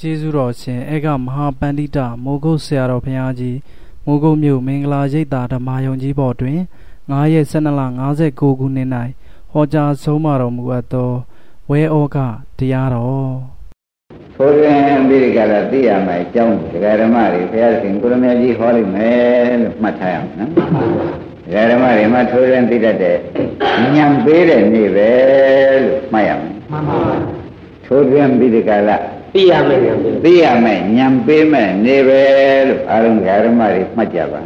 ကျေးဇူးတော်ရှင်အေကမဟာပန္တိတမိုးကုတ်ဆရာတော်ဘုရားကြီးမိုးကုတ်မြို့မင်္ဂလာရိပ်သာဓမ္မယုံကြီးပေါ်တွင်9ရက်12လ59ခုနှစ်၌ဟောကြားဆုံးမတော်မူအပ်သောဝဲဩကတရားတော်ထိုတွင်ဒီကရသိရမယ်အကြောင်းဒကာဓမ္မတွေဘုရားရှင်ကိုရမကြီးဟောလိမ့်မယ်လို့မှတ်ထားရအောင်နော်ဒကာဓမ္မတွေမှာထိုတွင်သိတတ်တဲ့ညံပေးတဲ့နေ့ပဲလို့မှတ်ရမယ်မှန်ပါပါထိုတွင်ဒီကရ သိရမယ်ဉာဏ်ပေးသိရမယ်ဉာဏ်ပေးမယ်နေပဲလို့အာရုံဓမ္မတွေမှတ်ကြပါ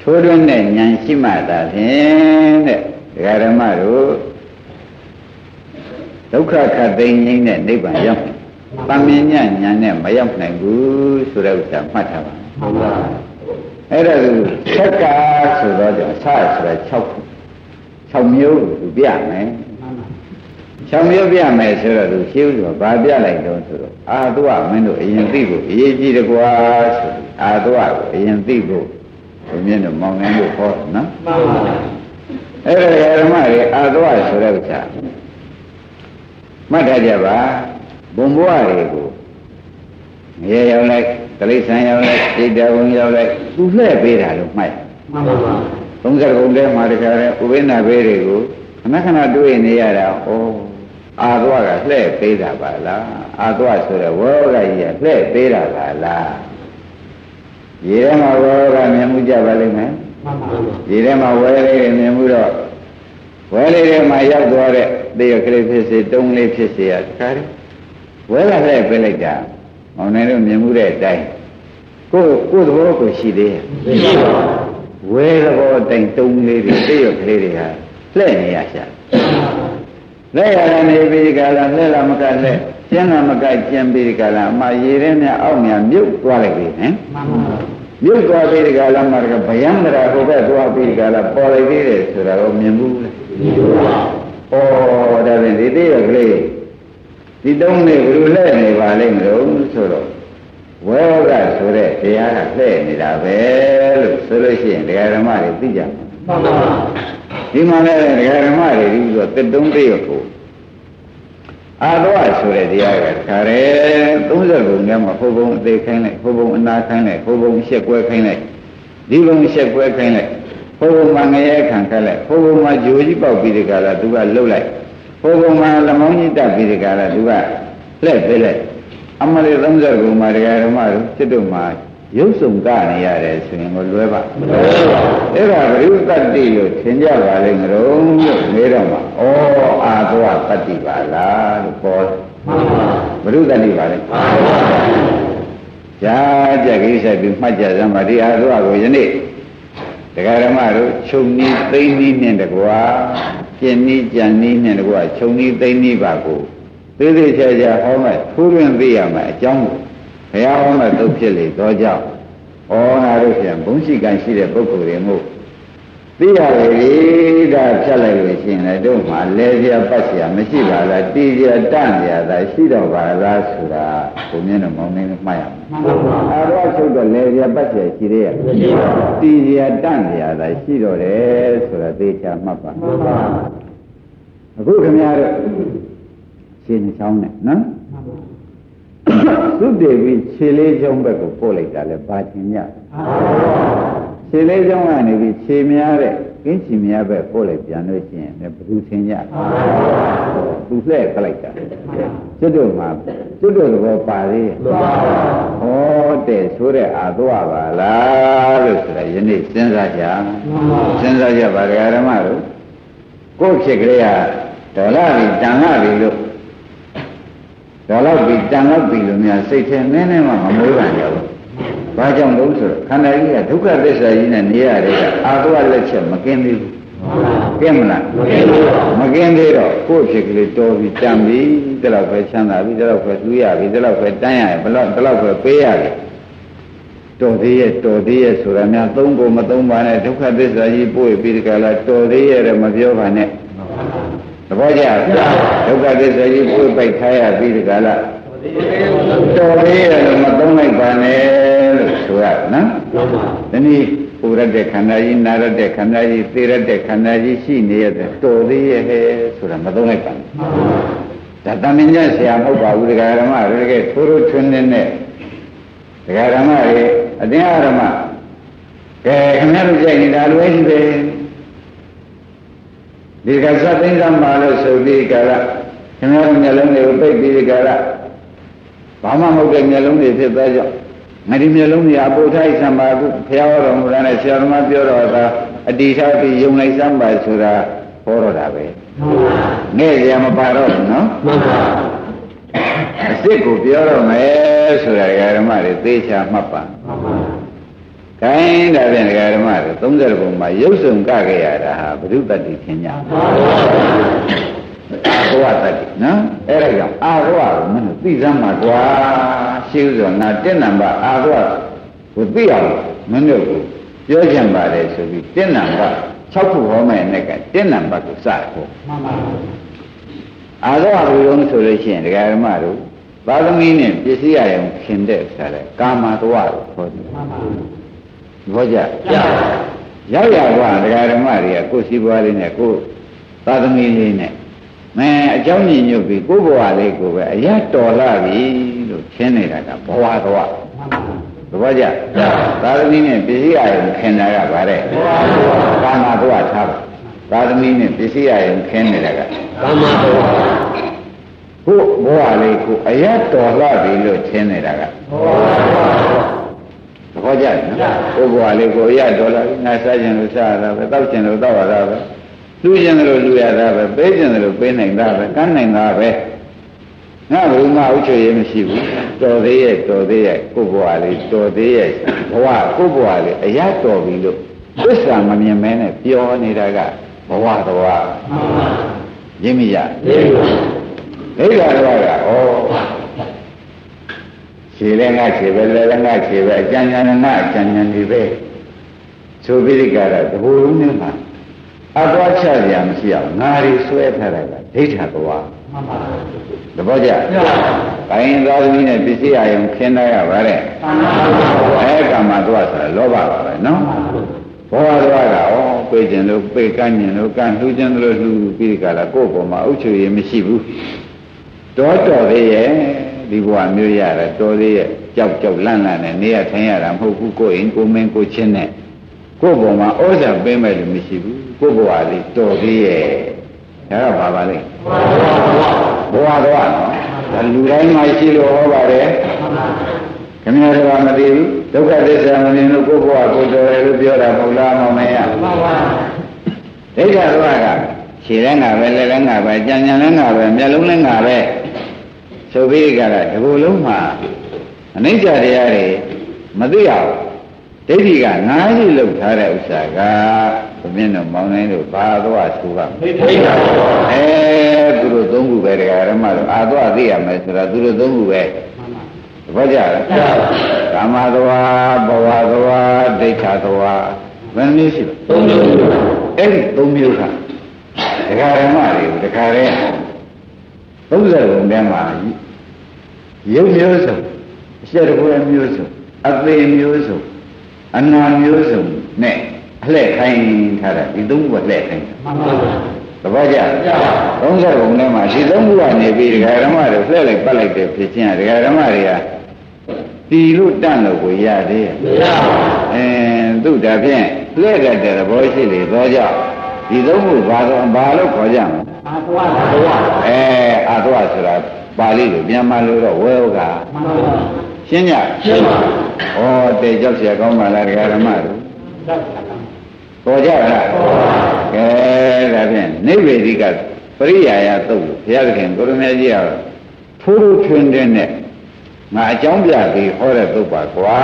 ထိုးတွင်းတဲ့ဉာဏ်ရှိမှသာဖြင့်တဲ့ဓမ္မတို့ဒုက္ခခတ်သိမ်းငိမ့်တဲ့နိဗ္ဗာန်ရောက်ပမင်းညဉာဏ်နဲ့မရောက်နိုင်ဘူးဆိုတဲ့ဥစ္စာမှတ်ထားပါမှန်ပါအဲ့ဒါကိုသက္ကာဆိုတော့ကြောင့်ဆဆိုတဲ့6 6မျိုးကိုပြမယ် ၆မျိုးပြမယ်ဆိုတော့သူရှင်းလို့ဗာပြလိုက်တော့ဆိုတော့အာသဝမင်းတို့အရင်သိဖို့အရေးကြီးတယ်ကွာဆိုအာသဝကိုအရင်သိဖို့ဘုမြင့်တို့မောင်နှံတို့ဟောနော်မှန်ပါအဲ့ဒါဓမ္မတွေအာသဝဆိုတဲ့ဥစ္စာမှတ်ထားကြပါဘုံဘဝတွေကိုငရေရောက်လိုက်တိရစ္ဆာန်ရောက်လိုက်စိတ်တဝံရောက်လိုက်သူလှည့်ပေးတာလို့မှတ်မှန်ပါပါ30ကုန်ထဲမှာတခါလဲဥပိ္ပနာဘေးတွေကိုခဏခဏတွေ့နေရတာဩ အာသွားကလှဲ့ပေးတာပါလားအာသွားဆိုတဲ့ဝေါကကြီးကလှဲ့ပေးတာပါလားရေထဲမှာဝေါကမြင်မှုကြပါလိမ့်မယ်မှန်ပါပါရေထဲမှာဝဲလေးတွေမြင်မှုတော့ဝဲလေးတွေမှာရောက်သွားတဲ့တေရကလေးဖြစ်စေတုံးလေးဖြစ်စေရတခါတည်းဝဲကလှဲ့ပေးလိုက်တာမောင်နေတို့မြင်မှုတဲ့အတိုင်းကိုယ်ကိုယ်သဘောကိုရှိသေးရဲ့မရှိပါဘူးဝဲသဘောအတိုင်းတုံးလေးတွေတေရကလေးတွေဟာလှဲ့နေရရှာ လက်ရရနေပြီးကလာလက်လာမကလက်ကျင်းလာမကကျင်းပြီးကလာအမရေထဲနဲ့အောက်မြမြုပ်သွားလိုက်ပြီဟင်မှန်ပါမြုပ်သွားပြီးကလာမှာကဗျံဒရာဟိုဘက်သွားပြီးကလာပေါ်လိုက်သေးတယ်ဆိုတာကိုမြင်ဘူးလေမြင်ပါဩဒါဖြင့်ဒီသေးရကလေးဒီတုံးလေးဘယ်လိုလဲနေပါလိမ့်မလို့ဆိုတော့ဝေဟကဆိုတဲ့တရားကလှည့်နေတာပဲလို့ဆိုလို့ရှိရင်တရားဓမ္မတွေသိကြမှာမှန်ပါ ဒီမှာလည်းဒကာဓမ္မတွေဒီဆိုတစ်တုံးတည်းကိုအာလောဆိုတဲ့တရားကခါရဲ30ခုနဲ့မှဟိုဘုံအသေးခိုင်းလိုက်ဟိုဘုံအနာခိုင်းလိုက်ဟိုဘုံရှက်ကွဲခိုင်းလိုက်ဒီဘုံရှက်ကွဲခိုင်းလိုက်ဟိုဘုံမှာငရဲခံခိုင်းလိုက်ဟိုဘုံမှာဂျိုကြီးပေါက်ပြီးဒီကလာသူကလှုပ်လိုက်ဟိုဘုံမှာလမောင်းကြီးတက်ပြီးဒီကလာသူကလှည့်ပေးလိုက်အမလေး30ခုမှာဒကာဓမ္မတို့စစ်တို့မှာ ရုပ်စုံကနေရတယ်ဆိုရင်ကိုလွဲပါမလွဲပါအဲ့ဒါဘိရုတတ္တိလို့သင်ကြပါလိမ့်မလို့လို့မေးတော့မှာဩအာသောတတ္တိပါလားလို့ပေါ်ဘိရုတတ္တိပါလေကြာကြကိစ္စပြီးမှတ်ကြစမ်းပါဒီအာသောကိုယနေ့တရားဓမ္မတို့ခြုံနီးသိမ့်နီးနဲ့တကွာကျင်နီးကြံနီးနဲ့တကွာခြုံနီးသိမ့်နီးပါကိုသေးသေးချာချာဟောမယ်ထိုးတွင်သိရမယ်အကြောင်းကို ဘုရားဟောမဲ့သုတ်ဖြစ်လေတော့ကြောင့်ဩငါတို့ပြန်ဘုံရှိကံရှိတဲ့ပုဂ္ဂိုလ်တွေမို့သိရလေဒါဖြတ်လိုက်လို့ရှိရင်လည်းတို့မှလဲပြပတ်เสียမရှိပါလားတည်ကြတန့်ကြတာရှိတော့ပါလားဆိုတာဘုံမြင့်တော်မောင်းနေမှတ်ရမယ်မှန်ပါပါအဲတော့ချုပ်တော့လဲပြပတ်เสียရှိသေးရဲ့မရှိပါဘူးတည်ကြတန့်ကြတာရှိတော့တယ်ဆိုတာသိချာမှတ်ပါမှန်ပါအခုခင်ဗျားတို့ရှင်းချောင်းနဲ့နော် သုတေပြီးခြေလေးချောင်းဘက်ကိုပို့လိုက်တာလဲဘာချင်ညခြေလေးချောင်းကနေပြီးခြေများတဲ့ကင်းချီများဘက်ပို့လိုက်ပြန်လို့ရှိရင်လည်းဘယ်သူသင်ညသူလှဲ့ခလိုက်တာကျွတ်တို့မှာကျွတ်တို့သဘောပါသေးရဲ့ဟောတဲ့ဆိုတဲ့အာသွားပါလားလို့ဆိုတာယနေ့စဉ်းစားကြစဉ်းစားကြပါဒကာဓမ္မတို့ကိုယ့်ဖြစ်ကလေးကဒေါ်လာပြီတန်လာပြီလို့ ဒါတော့ပြီတန်တော့ပြီလို့များစိတ်ထဲနည်းနည်းမှမမွေးပါနဲ့ဘူး။ဘာကြောင့်လို့ဆိုတော့ခန္ဓာကြီးကဒုက္ခသစ္စာကြီးနဲ့နေရတဲ့အာသဝလက်ချက်မကင်းသေးဘူး။ကင်းမလားမကင်းဘူး။မကင်းသေးတော့ကိုယ့်ဖြစ်ကလေးတော်ပြီတန်ပြီဒါတော့ပဲချမ်းသာပြီဒါတော့ပဲလူရပြီဒါတော့ပဲတန်းရဘလို့ဒါတော့ပဲပေးရပြီ။တော်သေးရဲ့တော်သေးရဲ့ဆိုတာများသုံးကုန်မသုံးပါနဲ့ဒုက္ခသစ္စာကြီးပို့ပြီးဒီကလာတော်သေးရဲ့မပြောပါနဲ့ သဘောကျဒုက္ခသစ္စာကြီးပြို့ပိုက်ထားရပြီးဒီကလာတော်လေးရလို့မသုံးလိုက်ပါနဲ့လို့ဆိုရနော်ဒီနည်းပူရတဲ့ခန္ဓာကြီးနာရတဲ့ခန္ဓာကြီးသေရတဲ့ခန္ဓာကြီးရှိနေရတဲ့တော်သေးရဲ့ဆိုတာမသုံးလိုက်ပါနဲ့ဒါတမင်ညဆရာမဟုတ်ပါဘူးတရားဓမ္မတွေတကယ်ထိုးထိုးထွန်းနေတဲ့တရားဓမ္မတွေအတင်းအဓမ္မကဲခင်ဗျားတို့ကြိုက်နေတာလွယ်ရှိပဲ ဒီကသတ်သိမ်းသမှာလို့ဆိုပြီးကြလားခင်ဗျားတို့မျက်လုံးတွေကိုပိတ်ပြီးကြလားဘာမှမဟုတ်တဲ့မျက်လုံးတွေဖြစ်သွားကြငါဒီမျက်လုံးတွေအပုထိုက်ဆံပါခုဖျားတော်မူတာနဲ့ဆရာသမားပြောတော့တာအတိထားပြီးယုံလိုက်စမ်းပါဆိုတာဟောတော့တာပဲငဲ့ကြမပါတော့ဘူးနော်မှန်ပါအစ်စ်ကိုပြောတော့မယ်ဆိုတာဓမ္မတွေသေချာမှတ်ပါမှန်ပါ ခိုင်းဒါဖြင့်ဓမ္မတွေ30ပုံမှာရုပ်စုံကခဲ့ရတာဟာဘုဒ္ဓတ္တိသင်ညာမှန်ပါအာဂဝတ္တိနော်အဲ့ဒါကြောင့်အာဂဝကိုမင်းတို့သိစမ်းမှာကွာရှိဥစွာငါတက်နံပါအာဂဝကိုသိအောင်မင်းတို့ကိုပြောချင်ပါတယ်ဆိုပြီးတက်နံပါ6ခုဟောမယ်နဲ့ကတက်နံပါကိုစဟောမှန်ပါအာဂဝဘုရုံးဆိုလို့ရှိရင်ဒကာဓမ္မတို့သာသမီနဲ့ပစ္စည်းရရင်ခင်တဲ့ဆရာလေကာမတဝကိုခေါ်တယ်မှန်ပါဘော ကြရောက်ရကွာဒကာဓမ္မတွေကကိုယ်စီးပွားလေးနဲ့ကိုယ်သာသမီလေးနဲ့မင်းအเจ้าညီညွတ်ပြီးကိုယ်ဘဝလေးကိုပဲအရတော်လာပြီလို့ခင်းနေတာကဘဝတော်သဘောကျသာသမီနဲ့ပစ္စည်းအယုံခင်းတာကဗါတဲ့ကာမဘဝထားပါသာသမီနဲ့ပစ္စည်းအယုံခင်းနေတာကကာမဘဝကိုဘဝလေးကိုအရတော်လာပြီလို့ခင်းနေတာကဘဝ သဘောကျနော်ကိုယ်ဘဝလေးကိုအရတော်လာပြီငါစားခြင်းလို့စားရတာပဲတောက်ခြင်းလို့တောက်ရတာပဲလူကျင်တယ်လို့လူရတာပဲပေးကျင်တယ်လို့ပေးနိုင်တာပဲကမ်းနိုင်တာပဲငါဘုမဥချွေရမရှိဘူးတော်သေးရဲ့တော်သေးရဲ့ကိုယ်ဘဝလေးတော်သေးရဲ့ဘဝကိုယ်ဘဝလေးအရတော်ပြီလို့သစ္စာမမြင်မဲနဲ့ပြောနေတာကဘဝတော်ရင်းမိရရင်းပါဒိဋ္ဌာတော်ကဩ ခြေလည်းငါခြေပဲလည်းလည်းငါခြေပဲအကျဉ်းဉာဏ်ငါအကျဉ်းဉာဏ်ဒီပဲဆိုပြီးဒီကရတဘူလုံးနဲ့မှာအသွားချရမရှိအောင်ငါရီဆွဲထားတာကဒိဋ္ဌာသွားမှန်ပါတပည့်ကြ။ကိုင်းသားသမီးနဲ့ပစ္စည်းအယုံခင်းတတ်ရပါတဲ့။မှန်ပါအဲကမ္မသွားဆိုတာလောဘပါပဲနော်။ဘောဝသွားတာဩပြေးခြင်းလို့ပြေးကမ်းခြင်းလို့ကမ်းလှူခြင်းလို့လှူပြီးကြလားကိုယ့်ပေါ်မှာအုပ်ချုပ်ရမရှိဘူး။တော်တော်သေးရဲ့ ဒီဘဝမျိုးရတယ်တော်သေးရဲ့ကြောက်ကြောက်လန့်လန့်နဲ့နေရထိုင်ရတာမဟုတ်ဘူးကိုယ်အိမ်ကိုမင်းကိုချင်းနဲ့ကိုယ့်ပေါ်မှာဩဇာပေးမဲ့လို့မရှိဘူးကိုယ့်ဘဝလေးတော်သေးရဲ့ဒါကဘာပါလဲဘဝတော့နော်ဒါလူတိုင်းမှာရှိလို့ဟောပါတယ်ခင်ဗျားတို့ကမသိဘူးဒုက္ခသစ္စာမမြင်လို့ကိုယ့်ဘဝကိုတော်တယ်လို့ပြောတာမဟုတ်လားမောင်မရမှန်ပါဒိဋ္ဌာတော့ကခြေလည်းငါပဲလက်လည်းငါပဲကြံကြံလည်းငါပဲမျက်လုံးလည်းငါပဲ ဆိုပြီးကြတာဒီလိုလုံးမှာအနိစ္စတရားတွေမသိအောင်ဒိဋ္ဌိကငါးရှိလောက်ထားတဲ့ဥစ္စာကဘုမြင့်တို့မောင်းနိုင်တို့ဘာသွားဆိုပါဒိဋ္ဌိပါအဲသူတို့သုံးခုပဲတရားဓမ္မတို့အာသွားသိရမယ်ဆိုတာသူတို့သုံးခုပဲဘာကြလဲကာမသွားဘဝသွားဒိဋ္ဌသွားဘယ်နည်းရှိလဲသုံးမျိုးအဲ့ဒီသုံးမျိုးကတရားဓမ္မတွေကိုတခါတ ည်း30ခုထဲမှာရုပ်မျိုးစုံအရှက်တကွယ်မျိုးစုံအသေးမျိုးစုံအနာမျိုးစုံနဲ့အလှဲ့ခိုင်းထားတာဒီသုံးခုကလှဲ့ခိုင်းတာမှန်ပါပါသဘောကျ30ခုထဲမှာဒီသုံးခုကနေပြီးဒကာဓမ္မတွေလှဲ့လိုက်ပတ်လိုက်တဲ့ဖြစ်ချင်းဒကာဓမ္မတွေကတီလို့တန့်လို့ကိုရသေးရဲ့မရပါဘူးအင်းသူဒါဖြင့်လှဲ့တတ်တဲ့သဘောရှိလေသောကြောင့်ဒီသုံးခုဘာလို့ဘာလို့ခေါ်ကြမလဲ အာသဝအာသဝအဲအာသဝဆိုတာပါဠိလိုမြန်မာလိုတော့ဝဲဥကမှန်ပါပါရှင်းကြရှင်းပါဩတေကြောက်เสียကောင်းပါလားဒကာဓမ္မတို့ပေါ်ကြလားကဲဒါဖြင့်နိဗ္ဗေဒိကပရိယာယသုတ်ဘုရားသခင်ကိုရမကြီးကထိုးထိုးထွန်းတဲ့နဲ့ငါအကြောင်းပြပြီးဟောတဲ့သုတ်ပါကွာ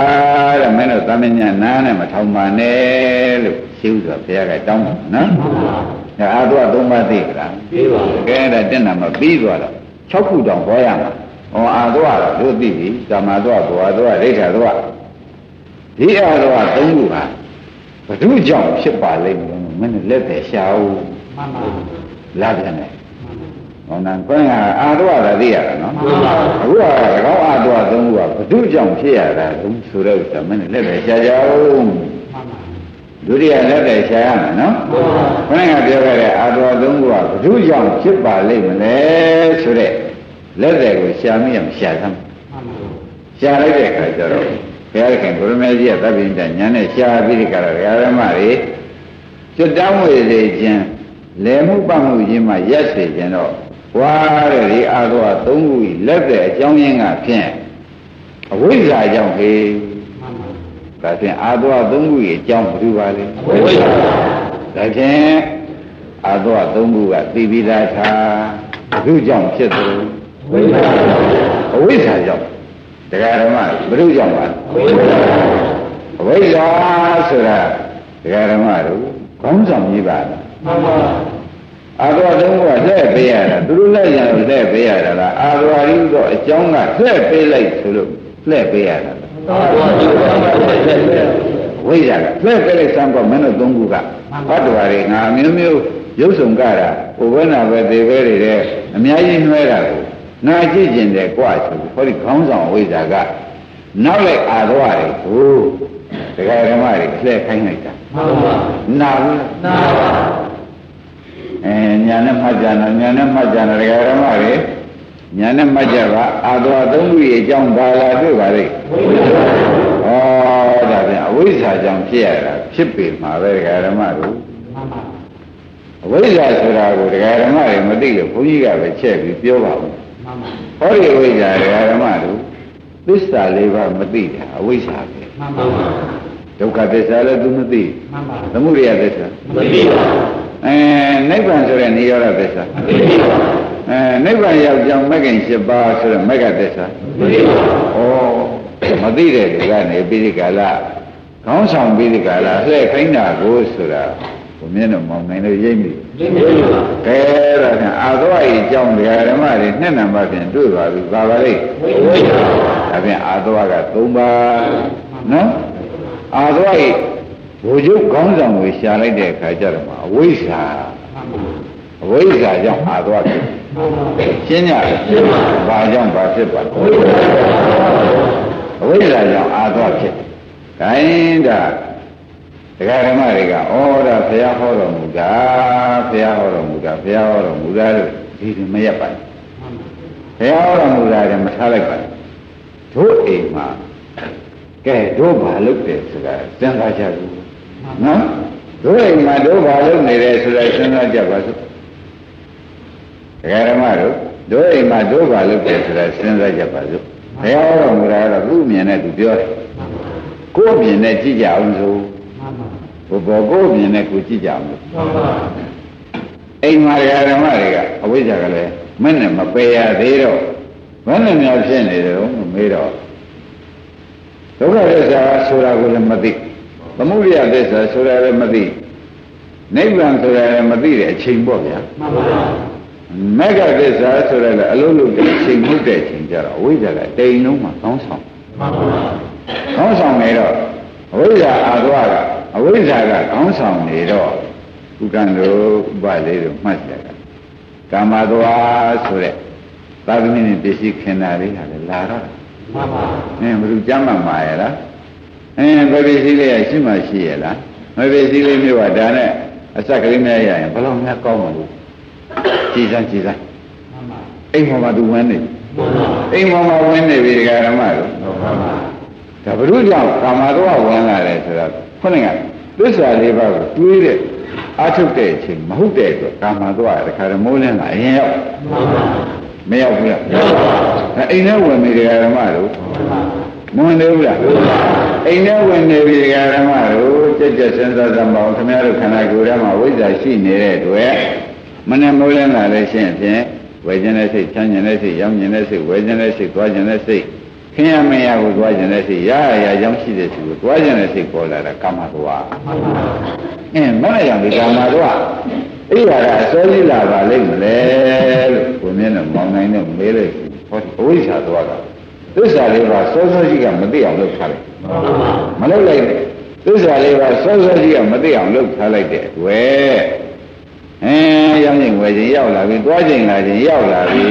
တဲ့မင်းတို့သမဉ္ဇနာနဲ့မထောင်ပါနဲ့လို့ရှင်းဥစွာဘုရားကတောင်းတယ်နော်ဒါ အာတော့သုံးပါးသိကြလားသိပါဘူးကဲဒါတက်နာမပြီးသွားတော့6ခုတောင်ဟောရမှာဟောအာတော့တော့တို့သိပြီကာမတော့ဘဝတော့ဒိဋ္ဌာတော့ဒီအာတော့သုံးခုပါဘု து ကြောင့်ဖြစ်ပါလိမ့်မယ်မင်းလက်တယ်ရှာဦးမှန်ပါလာပြန်တယ်ဟောနာကိုယ်ကအာတော့တာသိရတာနော်မှန်ပါအခုကကောင်းအာတော့သုံးခုကဘု து ကြောင့်ဖြစ်ရတာသုံးဆိုတော့ဥစ္စာမင်းလက်တယ်ရှာကြအောင် ဒုတိယလက်တယ်ရှာရမယ်နော်မှန်ပါခဏကပြောခဲ့တဲ့အာတော်သုံးခုကဘု து ကြောင့်ဖြစ်ပါလိမ့်မလဲဆိုတဲ့လက်တွေကိုရှာမိရမရှာသမ်းရှာလိုက်တဲ့အခါကျတော့ဘုရားခင်ကိုရမေကြီးကသဗ္ဗညတညာနဲ့ရှာပြီးဒီကရဓမ္မတွေကျွတ်တောင်းဝေစေခြင်းလဲမှုပတ်မှုခြင်းမှရက်စေခြင်းတော့ဝါတဲ့ဒီအာသောသုံးခုလက်တဲ့အကြောင်းရင်းကဖြင့်အဝိဇ္ဇာကြောင့်ဟေ ဒါဖြင့်အာသောသုံးခုရဲ့အကြောင်းဘယ်လိုပါလဲအဝိဇ္ဇာဒါဖြင့်အာသောသုံးခုကသိပြီးသားသာဘုကြောင့်ဖြစ်တယ်ဝိဇ္ဇာအဝိဇ္ဇာကြောင့်တရားဓမ္မဘုကြောင့်ပါအဝိဇ္ဇာဆိုတာတရားဓမ္မတို့ခေါင်းဆောင်ကြီးပါလားမှန်ပါအာရဝတုံးကလှည့်ပေးရတာသူတို့လက်ရံလှည့်ပေးရတာလားအာရဝရိတော့အကြောင်းကလှည့်ပေးလိုက်ဆိုလို့လှည့်ပေးရတာလား ဝိဇ္ဇာကလှည့်ပေးလိုက်စမ်းတော့မင်းတို့သုံးခုကဘတ်တော်ရီငါမျိုးမျိုးရုပ်ဆောင်ကြတာဟိုဘဲနာပဲသေပဲတွေတဲ့အများကြီးနှွဲတာကိုငါကြည့်ကျင်တယ်ကြွဆိုဟောဒီခေါင်းဆောင်ဝိဇ္ဇာကနောက်လိုက်အာရဝရီကိုတရားဓမ္မတွေလှည့်ခိုင်းလိုက်တာမှန်ပါနာဘူးနာပါအဲညာနဲ့မှတ်ကြနာညာနဲ့မှတ်ကြနာတရားဓမ္မတွေ ညာနဲ့မှတ်ကြပါအာသောသုံးခုရဲ့အကြောင်းဘာလာတွေ့ပါလိမ့်ဩဒါပြန်အဝိဇ္ဇာကြောင့်ဖြစ်ရတာဖြစ်ပေမှာပဲတရားဓမ္မတို့အဝိဇ္ဇာဆိုတာကိုတရားဓမ္မတွေမသိလို့ဘုန်းကြီးကပဲချက်ပြီးပြောပါဦးဟောဒီအဝိဇ္ဇာတရားဓမ္မတို့သစ္စာလေးပါးမသိတာအဝိဇ္ဇာပဲမှန်ပါပါဒုက္ခသစ္စာလည်းသူမသိမှန်ပါသမုဒယသစ္စာမသိပါအဲနိဗ္ဗာန်ဆိုတဲ့និရောဓသစ္စာမသိပါ အဲနိဗ္ဗာန်ရောက်ကြောင်းမဂ္ဂင်၈ပါးဆိုတဲ့မဂ္ဂသစ္စာမသိပါဩမသိတဲ့လူကနေပြီးဒီကလာခေါင်းဆောင်ပြီးဒီကလာလှည့်ခိုင်းတာကိုဆိုတာဘုမြင်တော့မောင်နိုင်လို့ရိပ်မိရိပ်မိပါကဲတော့ဖြင့်အာသောဤအကြောင်းတရားဓမ္မတွေနှစ်နံပါတ်ဖြင့်တွေ့ပါပြီပါပါလိမ့်ဝိဝိပါဒါဖြင့်အာသောက၃ပါးနော်အာသောဤဘုချုပ်ခေါင်းဆောင်ကိုရှာလိုက်တဲ့အခါကျတော့အဝိဇ္ဇာအဝိဇ္ဇာကြောင့်အာသောဖြစ် ရှင်းကြဘာကြောင့်ဘာဖြစ်ပါအဝိဇ္ဇာကြောင့်အာသောဖြစ်ခိုင်းတာတရားဓမ္မတွေကဩဒါဘုရားဟောတော်မူတာဘုရားဟောတော်မူတာဘုရားဟောတော်မူတာလို့ဒီဒီမရက်ပါဘူးဘုရားဟောတော်မူတာလည်းမထားလိုက်ပါဘူးတို့အိမ်မှာကဲတို့ဘာလုပ်တယ်ဆိုတာစဉ်းစားကြဘူးနော်တို့အိမ်မှာတို့ဘာလုပ်နေတယ်ဆိုတာစဉ်းစားကြပါစို့ တရားဓမ္မတို့တို့အိမ်မှာတို့ဘာလုပ်တယ်ဆိုတာစဉ်းစားကြပါစို့ဘုရားဟောတော်မူတာကတော့သူ့မြင်နဲ့သူပြောတယ်ကိုယ်မြင်နဲ့ကြည့်ကြအောင်ဆိုဘုဘောကိုယ်မြင်နဲ့ကိုကြည့်ကြအောင်လို့အိမ်မှာဓမ္မတွေကအဝိဇ္ဇာကလည်းမနဲ့မပယ်ရသေးတော့ဘယ်နဲ့များဖြစ်နေတယ်လို့မေးတော့ဒုက္ခသစ္စာဆိုတာကိုလည်းမသိသမုဒယသစ္စာဆိုတာလည်းမသိနိဗ္ဗာန်ဆိုတာလည်းမသိတဲ့အချိန်ပေါ့ဗျာမှန်ပါပါ မေဃသစ္စာဆိုတာလည်းအလုံးလုံးတဲ့အချိန်မှုတဲ့အချိန်ကြတော့အဝိဇ္ဇာကတိမ်လုံးမှာကောင်းဆောင်မှန်ပါပါကောင်းဆောင်နေတော့အဝိဇ္ဇာအာသွားကအဝိဇ္ဇာကကောင်းဆောင်နေတော့ဥက္ကံတို့ဥပလေးတို့မှတ်ကြတာကာမသွားဆိုတဲ့သာသမီနဲ့ပစ္စည်းခင်တာလေးဟာလည်းလာတော့မှန်ပါအင်းဘယ်လိုကြမ်းမှမှာရလားအင်းဘယ်ပစ္စည်းလေးရရှိမှရှိရလားဘယ်ပစ္စည်းလေးမျိုးကဒါနဲ့အစက်ကလေးများရရင်ဘယ်လောက်များကောင်းမှာလို့ ကြည်စမ်းကြည်စမ်းမှန်ပါအိမ်ပေါ်မှာသူဝင်နေမှန်ပါအိမ်ပေါ်မှာဝင်နေပြီဒကာရမတို့မှန်ပါဒါဘုရုကြောင့်ကာမတော့ဝင်လာတယ်ဆိုတော့ခုနကသစ္စာလေးပါးကိုတွေးတဲ့အာထုတ်တဲ့အချိန်မဟုတ်တဲ့အတွက်ကာမတော့တခါတမိုးလင်းလာအရင်ရောက်မရောက်ဘူးလားမရောက်ပါဘူးအိမ်ထဲဝင်နေတယ်ဓမ္မတို့မဝင်သေးဘူးလားအိမ်ထဲဝင်နေပြီဓမ္မတို့ကြက်ကြက်စဉ်းစားသမောင်ခင်ဗျားတို့ခန္ဓာကိုယ်ထဲမှာဝိဇ္ဇာရှိနေတဲ့အတွက် မနဲ့မိုးလင်းလာလို့ရှိရင်ဖြင့်ဝေခြင်းတဲ့စိတ်ချမ်းခြင်းတဲ့စိတ်ရောင်းခြင်းတဲ့စိတ်ဝေခြင်းတဲ့စိတ်သွားခြင်းတဲ့စိတ်ခင်ရမရကိုသွားခြင်းတဲ့စိတ်ရရရောင်းရှိတဲ့စိတ်ကိုသွားခြင်းတဲ့စိတ်ပေါ်လာတာကာမသွားအင်းမနဲ့ကြောင့်ဒီကာမသွားအဲ့ဒါကအစောကြီးလာပါလိမ့်မလဲလို့ကိုမြင်တော့မောင်နိုင်တော့မေးလိုက်ဟောအဝိဇ္ဇာသွားတာသစ္စာလေးပါစောစောကြီးကမသိအောင်လုပ်ထားလိုက်မလုပ်လိုက်နဲ့သစ္စာလေးပါစောစောကြီးကမသိအောင်လုပ်ထားလိုက်တဲ့တွေ့ အဲရောင်းရင်ဝယ်ခြင်းရောက်လာပြီသွားခြင်းလာခြင်းရောက်လာပြီ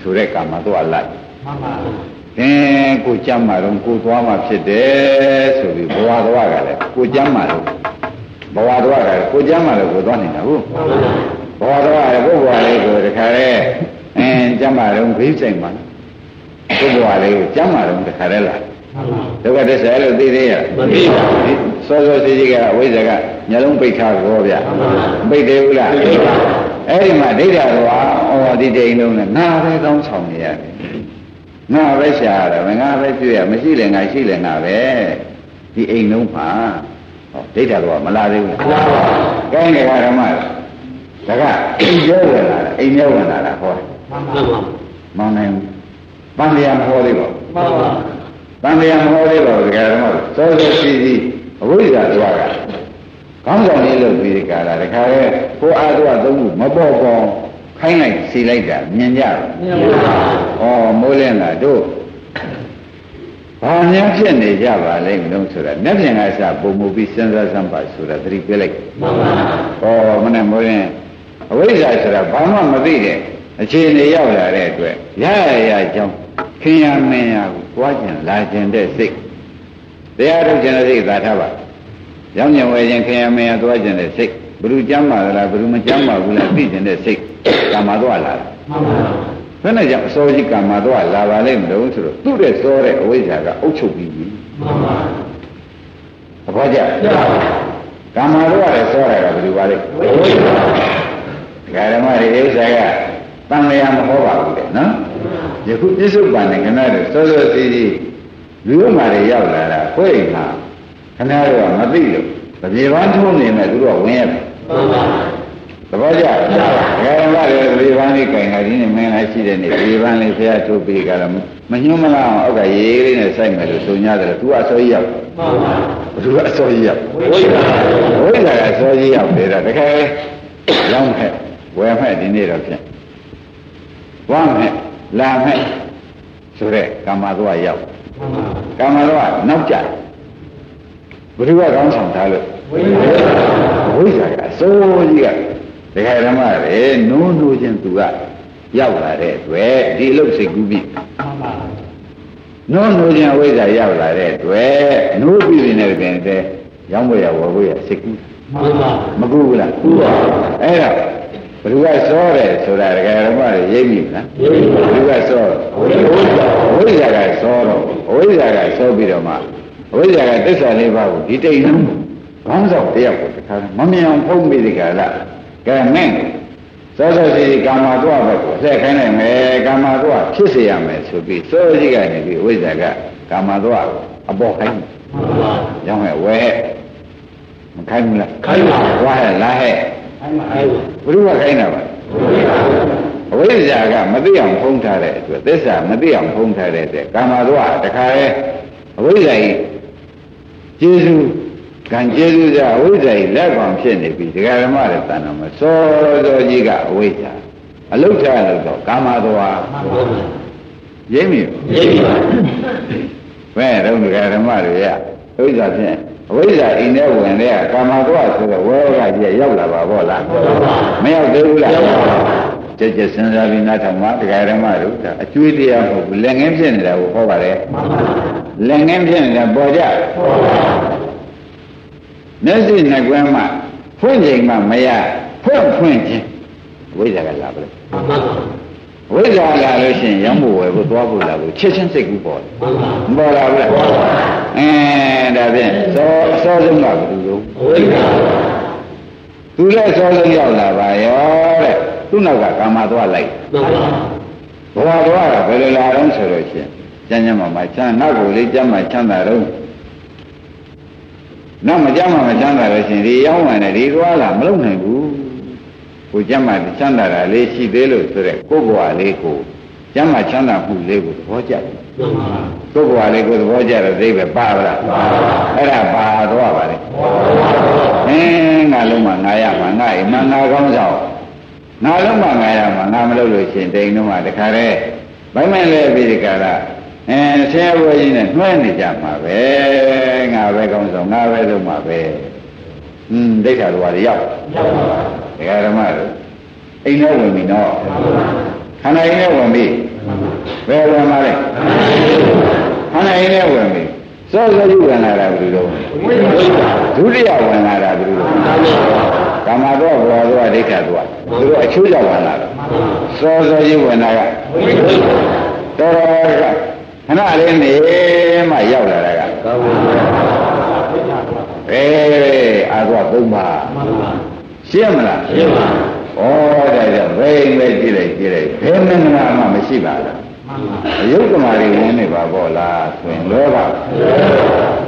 ဆိုတဲ့ကာမသွားလိုက်မှန်ပါအင်းကိုကြမ်းမှတော့ကိုသွားမှဖြစ်တယ်ဆိုပြီးဘဝသွားကလည်းကိုကြမ်းမှတော့ဘဝသွားကလည်းကိုကြမ်းမှတော့ကိုသွားနေတာဟုတ်ဘောတော့ရပုဂ္ဂိုလ်လေးကိုတခါလေအင်းကျမ်းမာတော့ဘိစိတ်မှာပုဂ္ဂိုလ်လေးကိုကျမ်းမာတော့တခါလေလာဒုက္ခသစ္စာလို့သိသေးရမသိပါဘူးစောစောစီစီကအဝိဇ္ဇာက ညလုံးပိတ်ထားကြောဗျပိတ်သေးဘူးလားပိတ်ပါအဲ့ဒီမှာဒိဋ္ဌာတော်ဩဒီတိန်လုံးနဲ့ငါပဲကောင်းဆောင်နေရတယ်ငါပဲရှာရတာငါပဲပြည့်ရမရှိလေငါရှိလေငါပဲဒီအိမ်လုံးမှာဟောဒိဋ္ဌာတော်ကမလာသေးဘူးလားမှန်ပါပါကဲငယ်ဓမ္မဒါကအိမ်ကျောဝင်လာတာအိမ်ကျောဝင်လာတာဟောမှန်ပါပါမောင်းနိုင်ပန်းတရားမဟောသေးပါဘူးမှန်ပါတန်တရားမဟောသေးပါဘူးဒကာဓမ္မတို့စောစောစီစီအဝိဇ္ဇာသွားက ခေါင်းဆောင်လေးလို့ပြီးဒီကလာတခါလေကိုအားတော့သုံးခုမပေါ်ပေါ်ခိုင်းလိုက်စီလိုက်တာမြင်ကြမြင်ပါဘူးဩမိုးလင်းလာတို့ဘာများဖြစ်နေကြပါလိမ့်မလို့ဆိုတာမျက်ပြင်ကစပုံမူပြီးစဉ်းစားစမ်းပါဆိုတာသတိပေးလိုက်မှန်ပါဩမနဲ့မိုးလင်းအဝိဇ္ဇာဆိုတာဘာမှမသိတဲ့အခြေအနေရောက်လာတဲ့အတွက်ရရရအကြောင်းခင်ရမင်းရကိုကြွားကျင်လာကျင်တဲ့စိတ်တရားထုတ်ကျင်တဲ့စိတ်သာထားပါ ရောင်းကျင်ဝယ်ကျင်ခင်ရမင်းရသွားကျင်တဲ့စိတ်ဘယ်သူကြမ်းပါလားဘယ်သူမကြမ်းပါဘူးလားသိကျင်တဲ့စိတ်ကာမသွားလာတာမှန်ပါဘယ်နဲ့ကြောင့်အစောကြီးကာမသွားလာပါလိမ့်မလို့ဆိုတော့သူ့တဲ့စောတဲ့အဝိဇ္ဇာကအုပ်ချုပ်ပြီးပြီမှန်ပါသဘောကျကာမသွားတဲ့စောတာကဘယ်သူပါလဲဝိဇ္ဇာဓမ္မတွေအိစ္ဆာကတန်လျာမဟောပါဘူးတဲ့နော်ယခုပြစ္ဆုတ်ပန်နဲ့ခဏတော့စောစောစီးစီးလူဥမာတွေရောက်လာတာကိုယ့်အိမ်မှာ ခဏတော့မသိလို့ပြေပန်းထုံးနေမဲ့သူတို့ကဝင်ရတယ်သဘောကျလားဓမ္မတွေပြေပန်းလေးကြင်လာဒီနေ့မင်းလာရှိတဲ့နေ့ပြေပန်းလေးဖះထုတ်ပြီးကြတော့မညှိုးမလားအောင်အောက်ကရေးလေးနဲ့စိုက်မယ်လို့ဆိုညာတယ်သူကအစောကြီးရောက်ဘသူကအစောကြီးရောက်ဝိဇ္ဇာဝိဇ္ဇာကအစောကြီးရောက်နေတာတကယ်လောင်းခဲ့ဝယ်မဲ့ဒီနေ့တော့ဖြင့်ဝမ်းမဲ့လာမဲ့ဆိုတဲ့ကာမသွားရောက်ကာမသွားနောက်ကြ ဘုရားကောင်းဆောင်ထားလို့ဝိဇ္ဇာကအစိုးကြီးကဒကာဓမ္မတွေနိုးနိုးချင်းသူကရောက်လာတဲ့အတွက်ဒီအလုပ်စိတ်ကူးပြီနိုးနိုးချင်းဝိဇ္ဇာရောက်လာတဲ့အတွက်နိုးပြီနေတဲ့ပြင်တည်းရောင်းဝယ်ရဝယ်ဝယ်ရစိတ်ကူးမကူဘူးလားကူပါအဲ့ဒါဘယ်သူကစောတယ်ဆိုတာဒကာဓမ္မတွေရိပ်မိလားဘယ်သူကစောဝိဇ္ဇာဝိဇ္ဇာကစောတော့ဝိဇ္ဇာကစောပြီးတော့မှ ဝိဇ္ဇာကသစ္စာလေးပါးကိုဒီတိတ်လုံးခေါင်းဆောင်တယောက်ကိုတခါမမြင်အောင်ဖုံးမိဒီကလာကဲမင်းစောစောစီကာမတော့ဘက်ကိုဆက်ခိုင်းနိုင်မယ်ကာမတော့ဖြစ်စေရမယ်ဆိုပြီးစောကြီးကနေပြီးဝိဇ္ဇာကကာမတော့အပေါ်ခိုင်းတယ်ရောင်းဟဲ့ဝဲမခိုင်းဘူးလားခိုင်းပါဝါဟဲ့လာဟဲ့ခိုင်းပါခိုင်းပါဘုရားခိုင်းတာပါအဝိဇ္ဇာကမသိအောင်ဖုံးထားတဲ့အတွက်သစ္စာမသိအောင်ဖုံးထားတဲ့အတွက်ကာမတော့တခါရဲအဝိဇ္ဇာကြီး ကျေစုကံကျေစုကြအဝိဇ္ဇာကြီးလက်ကောင်ဖြစ်နေပြီဒကာဓမ္မရဲ့တဏ္ဍာမှာစောစောကြီးကအဝိဇ္ဇာအလုထလို့တော့ကာမသွားရိပ်မိရိပ်မိပါဘယ်တော့ဒကာဓမ္မတွေရအဝိဇ္ဇာဖြင့်အဝိဇ္ဇာအိမ်ထဲဝင်တဲ့ကာမသွားဆိုတော့ဝဲကကြီးရောက်လာပါဘောလားမရောက်သေးဘူးလား ကြက်ကြက်စဉ်းစားပြီးနားထောင်မှာတရားဓမ္မတို့ဒါအကျွေးတရားမဟုတ်ဘူးလက်ငင်းဖြစ်နေတာကိုဟောပါတယ်လက်ငင်းဖြစ်နေတာပေါ်ကြမျက်စိနှစ်ကွမ်းမှဖွင့်ချိန်မှမရဖွင့်ဖွင့်ခြင်းဝိဇ္ဇာကလာပါလို့ဝိဇ္ဇာလာလို့ရှိရင်ရောင်းဖို့ဝယ်ဖို့သွားဖို့လာဖို့ချက်ချင်းစိတ်ကူးပေါ်တယ်မပေါ်လာဘူးလားအဲဒါဖြင့်စောအစောဆုံးကဘယ်လိုလဲဝိဇ္ဇာသူလည်းစောဆုံးရောက်လာပါရောတဲ့ သူ့နောက်ကကာမသွားလိုက်ဘဝသွားတာဘယ်လိုလာတော့ဆိုလို့ရှိရင်ကျမ်းကျမ်းမှာမချမ်းနောက်ကိုလေးကျမ်းမှာချမ်းသာတော့နောက်မကြမ်းမှမချမ်းသာလို့ရှိရင်ဒီရောက်ဝင်တယ်ဒီသွားလာမလုပ်နိုင်ဘူးကိုကျမ်းမှချမ်းသာတာလေးရှိသေးလို့ဆိုတဲ့ကိုယ်ဘဝလေးကိုကျမ်းမှချမ်းသာမှုလေးကိုသဘောကျတယ်ကိုယ်ဘဝလေးကိုသဘောကျတော့သိပဲပါလားအဲ့ဒါပါတော့ပါလေအင်းငါလုံးမှငါရမှာငါအိမ်မှာငါကောင်းဆောင် ငါလုံးမှငါရမှာငါမလုပ်လို့ရှိရင်တိမ်တော့မှတခါတည်းဘိုင်းမဲ့လဲပြီးဒီကရအဲဆရာဘုရားကြီးနဲ့နှွှဲနေကြမှာပဲငါပဲကောင်းဆောင်ငါပဲလုပ်မှာပဲဟွန်းဒိဋ္ဌာတော်ရရောက်ရောက်ပါပါဒကာဓမ္မတို့အိမ်ထဲဝင်ပြီနော်ခန္ဓာအိမ်ထဲဝင်ပြီဘယ်ဝင်มาလဲခန္ဓာအိမ်ထဲဝင်ပြီစောစောကြီးဝင်လာတာဘယ်လိုလဲဒုတိယဝင်လာတာဘယ်လိုလဲ ကာမတော့ဘောတော့ဒိဋ္ဌတော့သူတို့အချိုးကြောင့်ဝင်လာတယ်စောစောကြီးဝင်လာကတော်တော်ကခဏလေးနေမှရောက်လာတာကကောင်းပါအေးအာသောသုံးပါရှင်းမလားရှင်းပါဩဒါကြောင့်ဘယ်ပဲကြည့်လိုက်ကြည့်လိုက်ဘယ်မင်္ဂလာမှမရှိပါလားအယုတ်ကမာတွေဝင်နေပါပေါ့လားဆိုရင်လွဲပါ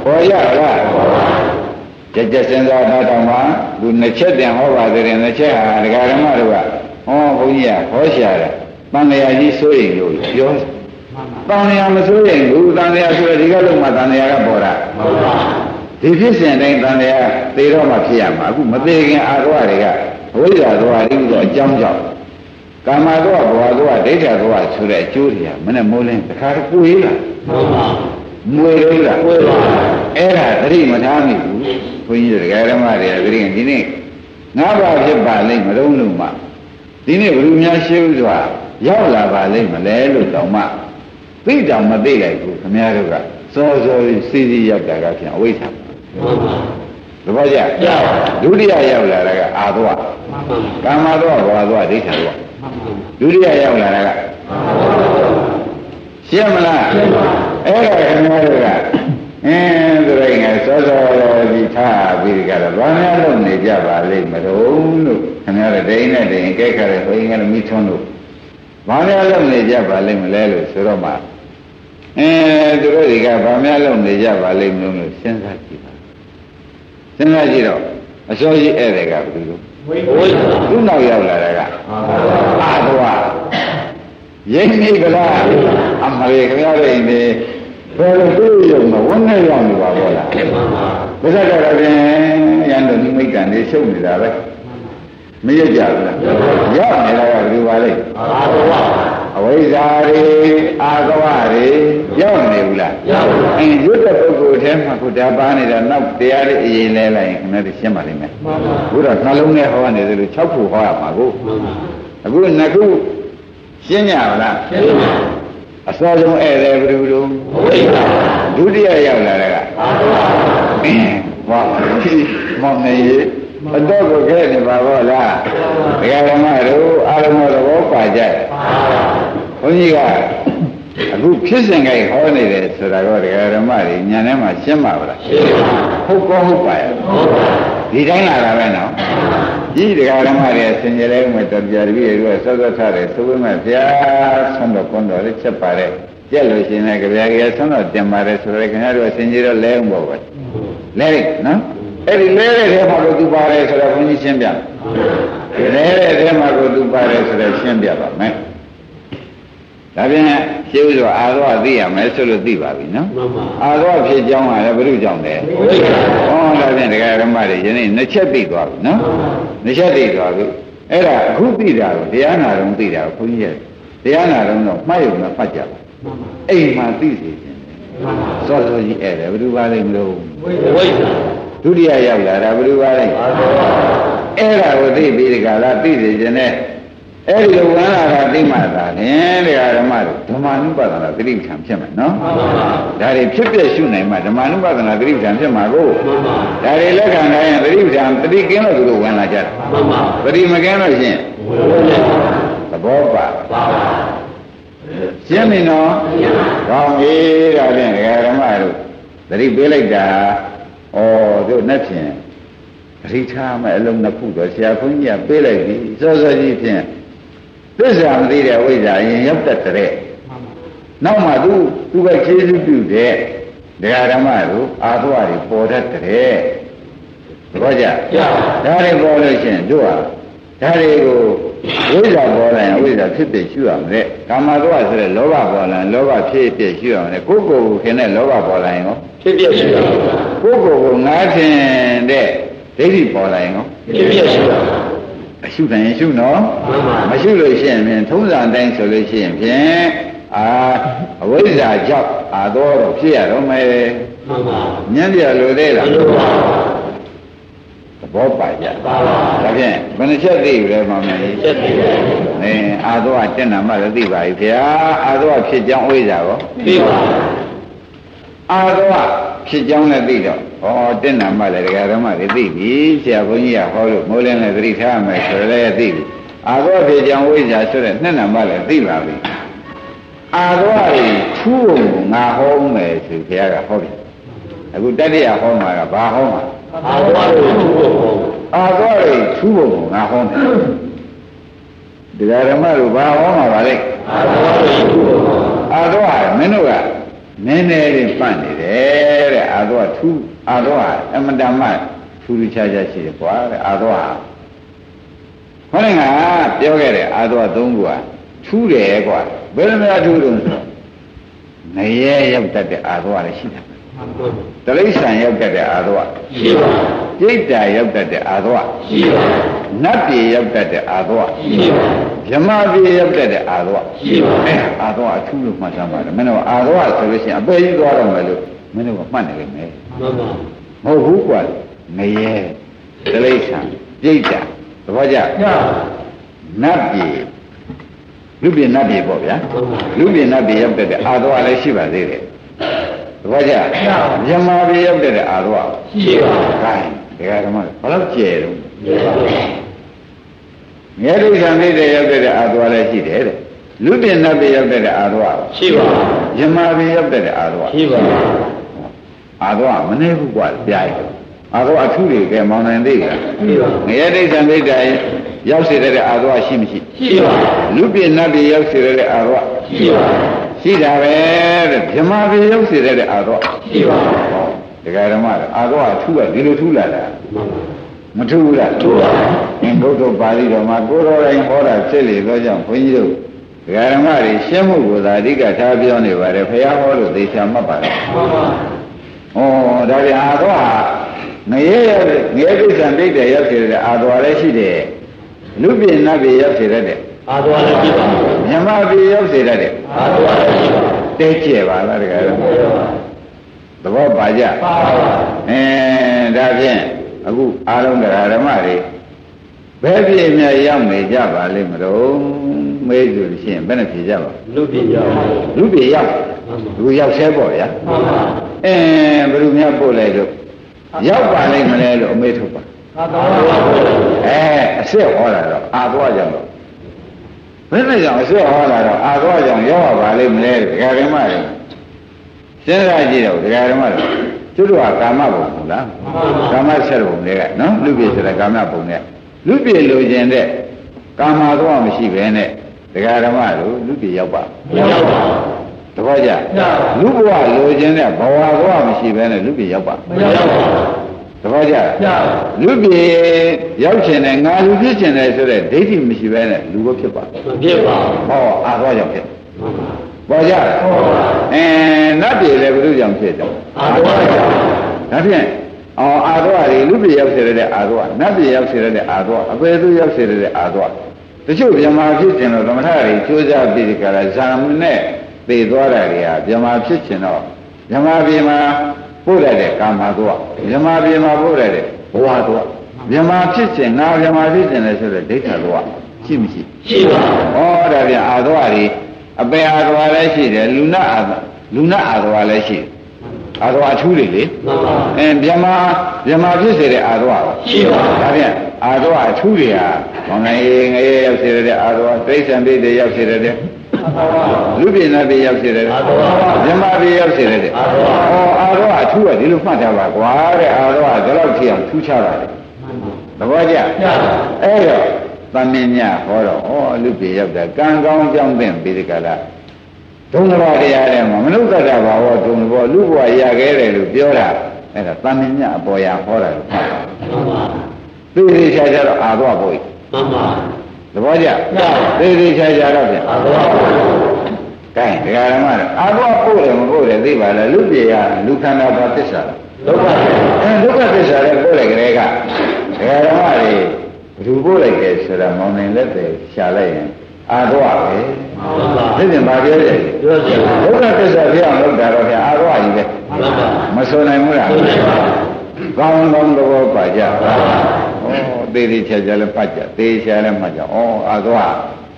ပေါ်ရလား ကြက်ကြက်စဉ်းစားထားတော့မှသူနှစ်ချက်တင်ဟောပါသေးတယ်နှစ်ချက်ဟာဒကာဓမ္မတို့ကဟောဘုန်းကြီးကဟောရှာတယ်တန်လျာကြီးစိုးရိမ်လို့ပြောတန်လျာမစိုးရိမ်ဘူးတန်လျာဆိုရဒီကလုံးမှာတန်လျာကပေါ်တာမှန်ပါဒီဖြစ်စဉ်တိုင်းတန်လျာသေတော့မှဖြစ်ရမှာအခုမသေးခင်အာရောတွေကအဝိဇ္ဇာသွားပြီးတော့အကြောင်းကြောင့်ကာမတော့ဘဝတော့ဒိဋ္ဌတော့ဆိုတဲ့အကျိုးတွေကမနဲ့မိုးလင်းတခါတည်းကိုယ်လာမှန်ပါ မွေလို့လားကိုယ်ပါအဲ့ဒါသတိမထားမိဘူးဘုန်းကြီးတို့ဓမ္မတွေကသတိဒီနေ့ငါးပါးဖြစ်ပါလိမ့်မလုံးလုံးမှဒီနေ့ဘယ်သူများရှိဥစွာရောက်လာပါလိမ့်မလဲလို့တောင်မှသိတောင်မသိလိုက်ဘူးခင်ဗျားတို့ကစောစောစီစီရောက်တာကဖြင့်အဝိဇ္ဇာမှန်ပါသဘောကျရပါဒုတိယရောက်လာတာကအာသောမှန်ပါကာမသောဘောသောဒိဋ္ဌာသောမှန်ပါဒုတိယရောက်လာတာကရှင်းမလားအဲ့ဒါ ပ်နေကြပါလိမ့်မလို့လို့ခင်ဗျားတို့ဒိန်းနဲ့ဒိန်းကြိုက်ခါတဲ့ဘုရင်ကလည်းမိထွန်းလို့ဘာများလုပ်နေကြပါလိမ့်မလဲလို့ဆိုတော့မှအဲသူတို့တွေကဘာများလုပ်နေကြပါလိမ့်မလို့လို့စဉ်းစားကြည့်ပါစဉ်းစားကြည့်တော့အစောကြီးဧည့်သည်ကဘယ်လိုလဲဝိဝိသသူ့နောက်ရောက်လာတာကအာသွားရိမ့်မိကလားအမလေးခင်ဗျားတို့အိမ်နေဘယ်လိုတွေ့ရုံနဲ့ဝန်းနဲ့ရောက်နေပါဘောလားမှန်ပါဘုရားတော်ကပြင် ရန်တော်နိမိတ်ကံနေရှုပ်နေတာပဲမရကြဘူးလားရောက်နေတာကဘယ်လိုပါလဲအာဘဝအဝိဇ္ဇာတွေအာသဝတွေရောက်နေဘူးလားရောက်ပါအင်းရွတ်တဲ့ပုဂ္ဂိုလ်ထဲမှာခုဒါပါနေတာနောက်တရားလေးအရင်လဲလိုက်ရင်ခင်ဗျားတို့ရှင်းပါလိမ့်မယ်မှန်ပါဘုရားနှလုံးထဲဟောနေတယ်လို့6ခုဟောရမှာကိုမှန်ပါအခုနှစ်ခုရှင်းကြပါလားရှင်းပါအစောဆုံးဧည့်သည်ဘယ်လိုလုပ်ဝိသဒုတိယရောက်လာတဲ့ကအာဘဝအင်းဘာ မောင်နေရေအတော့ကိုခဲနေပါဘောလားဒကာဓမ္မတို့အာရမသဘောပါကြတယ်အာဘဘုန်းကြီးကအခုဖြစ်စဉ်ကြိုက်ဟောနေတယ်ဆိုတာတော့ဒကာဓမ္မတွေညာထဲမှာရှင်းပါဗလားရှင်းပါဟုတ်ကောဟုတ်ပါရဲ့ဟုတ်ပါဒီတိုင်းလာတာပဲနော်ဒီဒကာဓမ္မတွေဆင်ကြလဲဦးမယ်တော်ပြတပည့်တွေကစောစောထားတယ်သို့ပေမဲ့ဘုရားဆွမ်းတော်ကွန်းတော်လေးချက်ပါတယ်ကြက်လို့ရှိရင်လည်းကြဗျာကြီးဆွမ်းတော်တင်ပါတယ်ဆိုတော့ခင်ဗျားတို့ဆင်ကြတော့လဲအောင်ပေါ့ပဲလဲလိုက်နော် အဲ့ဒီလဲတဲ့ထဲမှာကိုသူပါတယ်ဆိုတော့ဘုန်းကြီးရှင်းပြလဲတဲ့ထဲမှာကိုသူပါတယ်ဆိုတော့ရှင်းပြပါမယ်ဒါပြန်ရှင်းဥစွာအာသောသိရမယ်ဆိုလို့သိပါပြီနော်မှန်ပါအာသောဖြစ်ကြောင်းကလည်းဘုရုကြောင့်လဲဝိသဟောဒါဖြင့်တရားဓမ္မတွေယနေ့နှစ်ချက်သိသွားပြီနော်နှစ်ချက်သိသွားပြီအဲ့ဒါအခုသိတာကိုတရားနာတော်သိတာကိုဘုန်းကြီးရဲ့တရားနာတော်တော့မှတ်ရုံနဲ့ဖတ်ကြပါအိမ်မှာသိစေခြင်းစောစောကြီးအဲ့ဒါဘယ်သူပါလိမ့်မလို့ဝိသ ဒုတိယရောက်လာတာဘယ်သူပါလိမ့်အာဘဝအဲ့ဒါကိုသိပြီးဒီကလာသိစေခြင်းနဲ့အဲ့ဒီလိုဝမ်းလာတာသိမှသာဖြင့်တရားဓမ္မတို့ဓမ္မနုပါဒနာသတိပဋ္ဌာန်ဖြစ်မယ်နော်မှန်ပါဒါတွေဖြစ်ပြရှုနိုင်မှဓမ္မနုပါဒနာသတိပဋ္ဌာန်ဖြစ်မှာကိုမှန်ပါဒါတွေလက်ခံတိုင်းသတိပဋ္ဌာန်သတိကင်းလို့သူတို့ဝင်လာကြတယ်မှန်ပါသတိမကင်းလို့ရှရင်ဝိဝိသသဘောပါပါပါရှင်းပြီနော်ကောင်းပြီဒါဖြင့်ဓမ္မတို့သတိပေးလိုက်တာ ဩတို့နဲ့ဖြင့်သတိထားမဲ့အလုံးနှစ်ခုတော့ဆရာခွန်းကြီးကပေးလိုက်ပြီစောစောကြီးဖြင့်သစ္စာမသိတဲ့ဝိဇ္ဇာရင်ရောက်တတ်တဲ့နောက်မှသူသူကကျေးဇူးပြုတဲ့ဒကာဓမ္မတို့အာသဝတွေပေါ်တတ်တဲ့သဘောကျရပါဒါတွေပေါ်လို့ရှိရင်တို့ဟာဒါတွေကို ဝိဇ္ဇာပေါ်လာရင်ဝိဇ္ဇာဖြစ်ဖြစ်ရှုရမယ်ကာမတော့ဆိုတဲ့လောဘပေါ်လာရင်လောဘဖြစ်ဖြစ်ရှုရမယ်ကိုယ်ကိုယ်ကိုခင်တဲ့လောဘပေါ်လာရင်ရောဖြစ်ပြရှိတာကိုယ်ကိုယ်ကိုငါးထင်တဲ့ဒိဋ္ဌိပေါ်လာရင်ရောဖြစ်ပြရှိတာအရှုတိုင်းရှုနော်မှန်ပါမရှုလို့ရှိရင်ဖြင့်ထုံးစံတိုင်းဆိုလို့ရှိရင်ဖြင့်အာအဝိဇ္ဇာကြောင့်အာတော့တော့ဖြစ်ရတော့မယ်မှန်ပါညံ့ပြလို့သေးလားဘယ်လိုပါသ ဘောပါကြပါပါဒါဖြင့်ဘယ်နှချက်သိပြီလဲမောင်မကြီးချက်ပြီအင်းအာသောကတက်နာမှလည်းသိပါပြီဗျာအာသောဖြစ်ကြောင်းဝိဇ္ဇာရောပြီးပါအာသောဖြစ်ကြောင်းလည်းသိတော့ဩတက်နာမှလည်းဒကာဓမ္မတွေသိပြီဆရာဘုန်းကြီးကဟောလို့မိုးလင်းလည်းသတိထားမယ်ဆိုလည်းသိပြီအာသောဖြေကြောင့်ဝိဇ္ဇာဆိုတဲ့နှစ်နာမှလည်းသိပါပြီအာသောရီထူးဖို့ငါဟောမယ်ဆိုဘုရားကဟောပြီအခုတတိယဟောမှာကဘာဟောမှာ အာဝါတို့ဘုရားအာသောရီထူးဖို့ငါဟောမယ်ဒကာဓမ္မတို့ဘာဟောမှာပါလဲအာဝါတို့ဘုရားအာသောဟာမင်းတို့ကနည်းနည်းလေးပတ်နေတယ်တဲ့အာသောကထူးအာသောဟာအမတန်မှထူးထူးခြားခြားရှိတယ်ကွာတဲ့အာသောဟာဟောနေကပြောခဲ့တဲ့အာသောသုံးခုကထူးတယ်ကွာဘယ်လိုများထူးလို့ဆိုငရဲရောက်တတ်တဲ့အာသောကလည်းရှိတယ် တလိษံရောက်တတ်တဲ့အာသောကရှိပါပြိတ္တာရောက်တတ်တဲ့အာသောကရှိပါနတ်ပြည်ရောက်တတ်တဲ့အာသောကရှိပါဗြဟ္မာပြည်ရောက်တတ်တဲ့အာသောကရှိပါအဲအာသောအထူးလို့မှတ်သားပါတယ်မင်းတို့အာသောဆိုလို့ရှိရင်အပေကြီးသွားတော့မယ်လို့မင်းတို့ကမှတ်နေလိမ့်မယ်မှန်ပါမဟုတ်ဘူးကွာငရဲတလိษံပြိတ္တာသဘောကျညနတ်ပြည်လူပြည်နတ်ပြည်ပေါ့ဗျာမှန်ပါလူပြည်နတ်ပြည်ရောက်တဲ့အာသောလည်းရှိပါသေးတယ် သဘောကျမြမပြည်ရောက်တဲ့အာသောရှိပါခိုင်းတရားဓမ္မဘယ်တော့ကျဲတော့ရှိပါငရဲဒိဋ္ဌံပြိတ္တာရောက်တဲ့အာသောလည်းရှိတယ်တဲ့လူပြည်နတ်ပြည်ရောက်တဲ့အာသောရှိပါယမပြည်ရောက်တဲ့အာသောရှိပါအာသောမနေဘူးကွာပြားရအာသောအထုတွေကမောင်နိုင်သေးကရှိပါငရဲဒိဋ္ဌံပြိတ္တာရောက်စေတဲ့အာသောရှိမရှိရှိပါလူပြည်နတ်ပြည်ရောက်စေတဲ့အာသောရှိပါ ရှိတာပဲတဲ့ဗြဟ္မာပြည်ရောက်စေတဲ့အာသောရှိပါဟောဒကာဓမ္မကအာသောအထုကဒီလိုထုလာတာမှန်ပါမထုဘူးလားထုပါအင်းဘုဒ္ဓပါဠိတော်မှာကိုယ်တော်တိုင်ဟောတာဖြစ်လေသောကြောင့်ဘုန်းကြီးတို့ဒကာဓမ္မတွေရှင်းမှုကိုသာအဓိကထားပြောနေပါတယ်ဖះဟောလို့သေချာမှတ်ပါတယ်မှန်ပါ။ဩဒါပြန်အာသောဟာငရဲရတဲ့ငရဲဒိဋ္ဌံဒိဋ္ဌရောက်စေတဲ့အာသောလည်းရှိတယ်။လူပြည်နတ်ပြည်ရောက်စေတဲ့အာဝါလည်းရှိပါ မြမပြည်ရောက်စေတဲ့အာဝါလည်းရှိပါတဲကျဲပါလားတကယ်တော့သဘောပါကြပါပါအဲဒါဖြင့်အခုအားလုံးတရားဓမ္မတွေဘယ်ပြည့်မြတ်ရောက်နေကြပါလိမ့်မလို့မေးဆိုလို့ရှိရင်ဘယ်နဲ့ဖြေကြပါလူပြကြပါလူပြည်ရောက်လူရောက်ဆဲပေါ့ဗျာမှန်ပါအဲဘယ်လိုများပို့လိုက်လို့ရောက်ပါလိမ့်မလဲလို့အမေးထုတ်ပါအာဝါဘုရားအဲအစ်စ်ဟောတာတော့အာသွားကြတော့ ဘယ်နဲ့ကြောင့်အစ်စ်ဟောတာတော့အာသွားကြောင့်ရောက်ပါလိမ့်မလဲဒကာဓမ္မတွေစဉ်းစားကြည့်တော့ဒကာဓမ္မတွေကျွတ်တော့ကာမဘုံမဟုတ်လားကာမဆက်ဘုံတွေကနော်လူပြည်ဆိုတာကာမဘုံနဲ့လူပြည်လိုချင်တဲ့ကာမတော့မရှိပဲနဲ့ဒကာဓမ္မတို့လူပြည်ရောက်ပါရောက်ပါတပည့်ကြလူဘဝလိုချင်တဲ့ဘဝတော့မရှိပဲနဲ့လူပြည်ရောက်ပါမရောက်ပါတ ပည့်ကြညလူပြည်ရောက်ချင်တယ်ငါလူဖြစ်ချင်တယ်ဆိုတဲ့ဒိဋ္ဌိမရှိပဲနဲ့လူကိုဖြစ်ပါမဖြစ်ပါဟောအာသောကြောင့်ဖြစ်မှန်ပါပေါ်ကြလားဟုတ်ပါအဲနတ်ပြည်လည်းဘုရုကြောင့်ဖြစ်တယ်အာဝါကြောင့်ဒါဖြင့်အော်အာသောရီလူပြည်ရောက်စေတဲ့အာသောနတ်ပြည်ရောက်စေတဲ့အာသောအပေသူရောက်စေတဲ့အာသောတချို့ဗြဟ္မာဖြစ်ခြင်းလို့သမထတွေကြိုးစားပြီးဒီကရာဇာမနဲ့သိသွားတာတွေကဗြဟ္မာဖြစ်ခြင်းတော့ဗြဟ္မာပြည်မှာ ပို့ရတဲ့ကာမသောဗြဟ္မာပြည်မှာပို့ရတဲ့ဘဝသောဗြဟ္မာဖြစ်ခြင်းငါဗြဟ္မာဖြစ်ခြင်းလဲဆိုတဲ့ဒိဋ္ဌသောရှိမရှိရှိပါဩဒါပြန်အာသောရီအပေအာသောလည်းရှိတယ်လူနာအာလူနာအာသောလည်းရှိတယ်အာသောအထူးတွေလေမှန်ပါအဲမြမမြမဖြစ်စေတဲ့အာသောရောရှိပါဒါဖြင့်အာသောအထူးတွေဟာဘောင်ငယ်ငယ်ရောက်စေတဲ့အာသောတိဋ္ဌံပိတွေရောက်စေတဲ့ လူပြည်နာပြည်ရောက်စေတဲ့မြမပြည်ရောက်စေတဲ့ဩအာသောအထူးကဒီလိုမှတ်ထားပါကွာတဲ့အာသောကဒီလောက်ကြည့်အောင်ထူးခြားပါတယ်သဘောကျညအဲ့တော့သမင်းညဟောတော့ဩလူပြည်ရောက်တာကံကောင်းကြောင်းသင်ပြီးဒီကလာဒုံတော်တရားထဲမှာမနုဿတ္တဘာဝဒုံဘောလူဘဝရခဲ့တယ်လို့ပြောတာအဲ့ဒါသမင်းညအပေါ်ရဟောတာလို့မှတ်ပါမှန်ပါသေသေးချာချာတော့အာသောဘုရားမှန်ပါ သဘောကျသေသေးချာချာတော့ပြန်အာဝါဘုရားကဲဒကာရမတော့အာသောပို့တယ်မပို့တယ်သိပါလားလူပြည်ရလူခန္ဓာဘာသစ္စာလားဒုက္ခအဲဒုက္ခသစ္စာလည်းပို့တယ်ကလေးကဒကာရမတွေဘယ်သူပို့လိုက်တယ်ဆိုတာမောင်နေလက်တွေရှာလိုက်ရင်အာသောပဲမှန်ပါသိရင်ဘာပြောရလဲပြောစီပါဒုက္ခသစ္စာဖြစ်အောင်လုပ်တာတော့ဗျာအာသောကြီးပဲမှန်ပါမဆိုနိုင်ဘူးလားဟုတ်တယ်ပါ ကောင်းကောင်းသဘောပါကြဩသေးသေးချာချာလည်းပတ်ကြသေးချာလည်းမှတ်ကြဩအာသော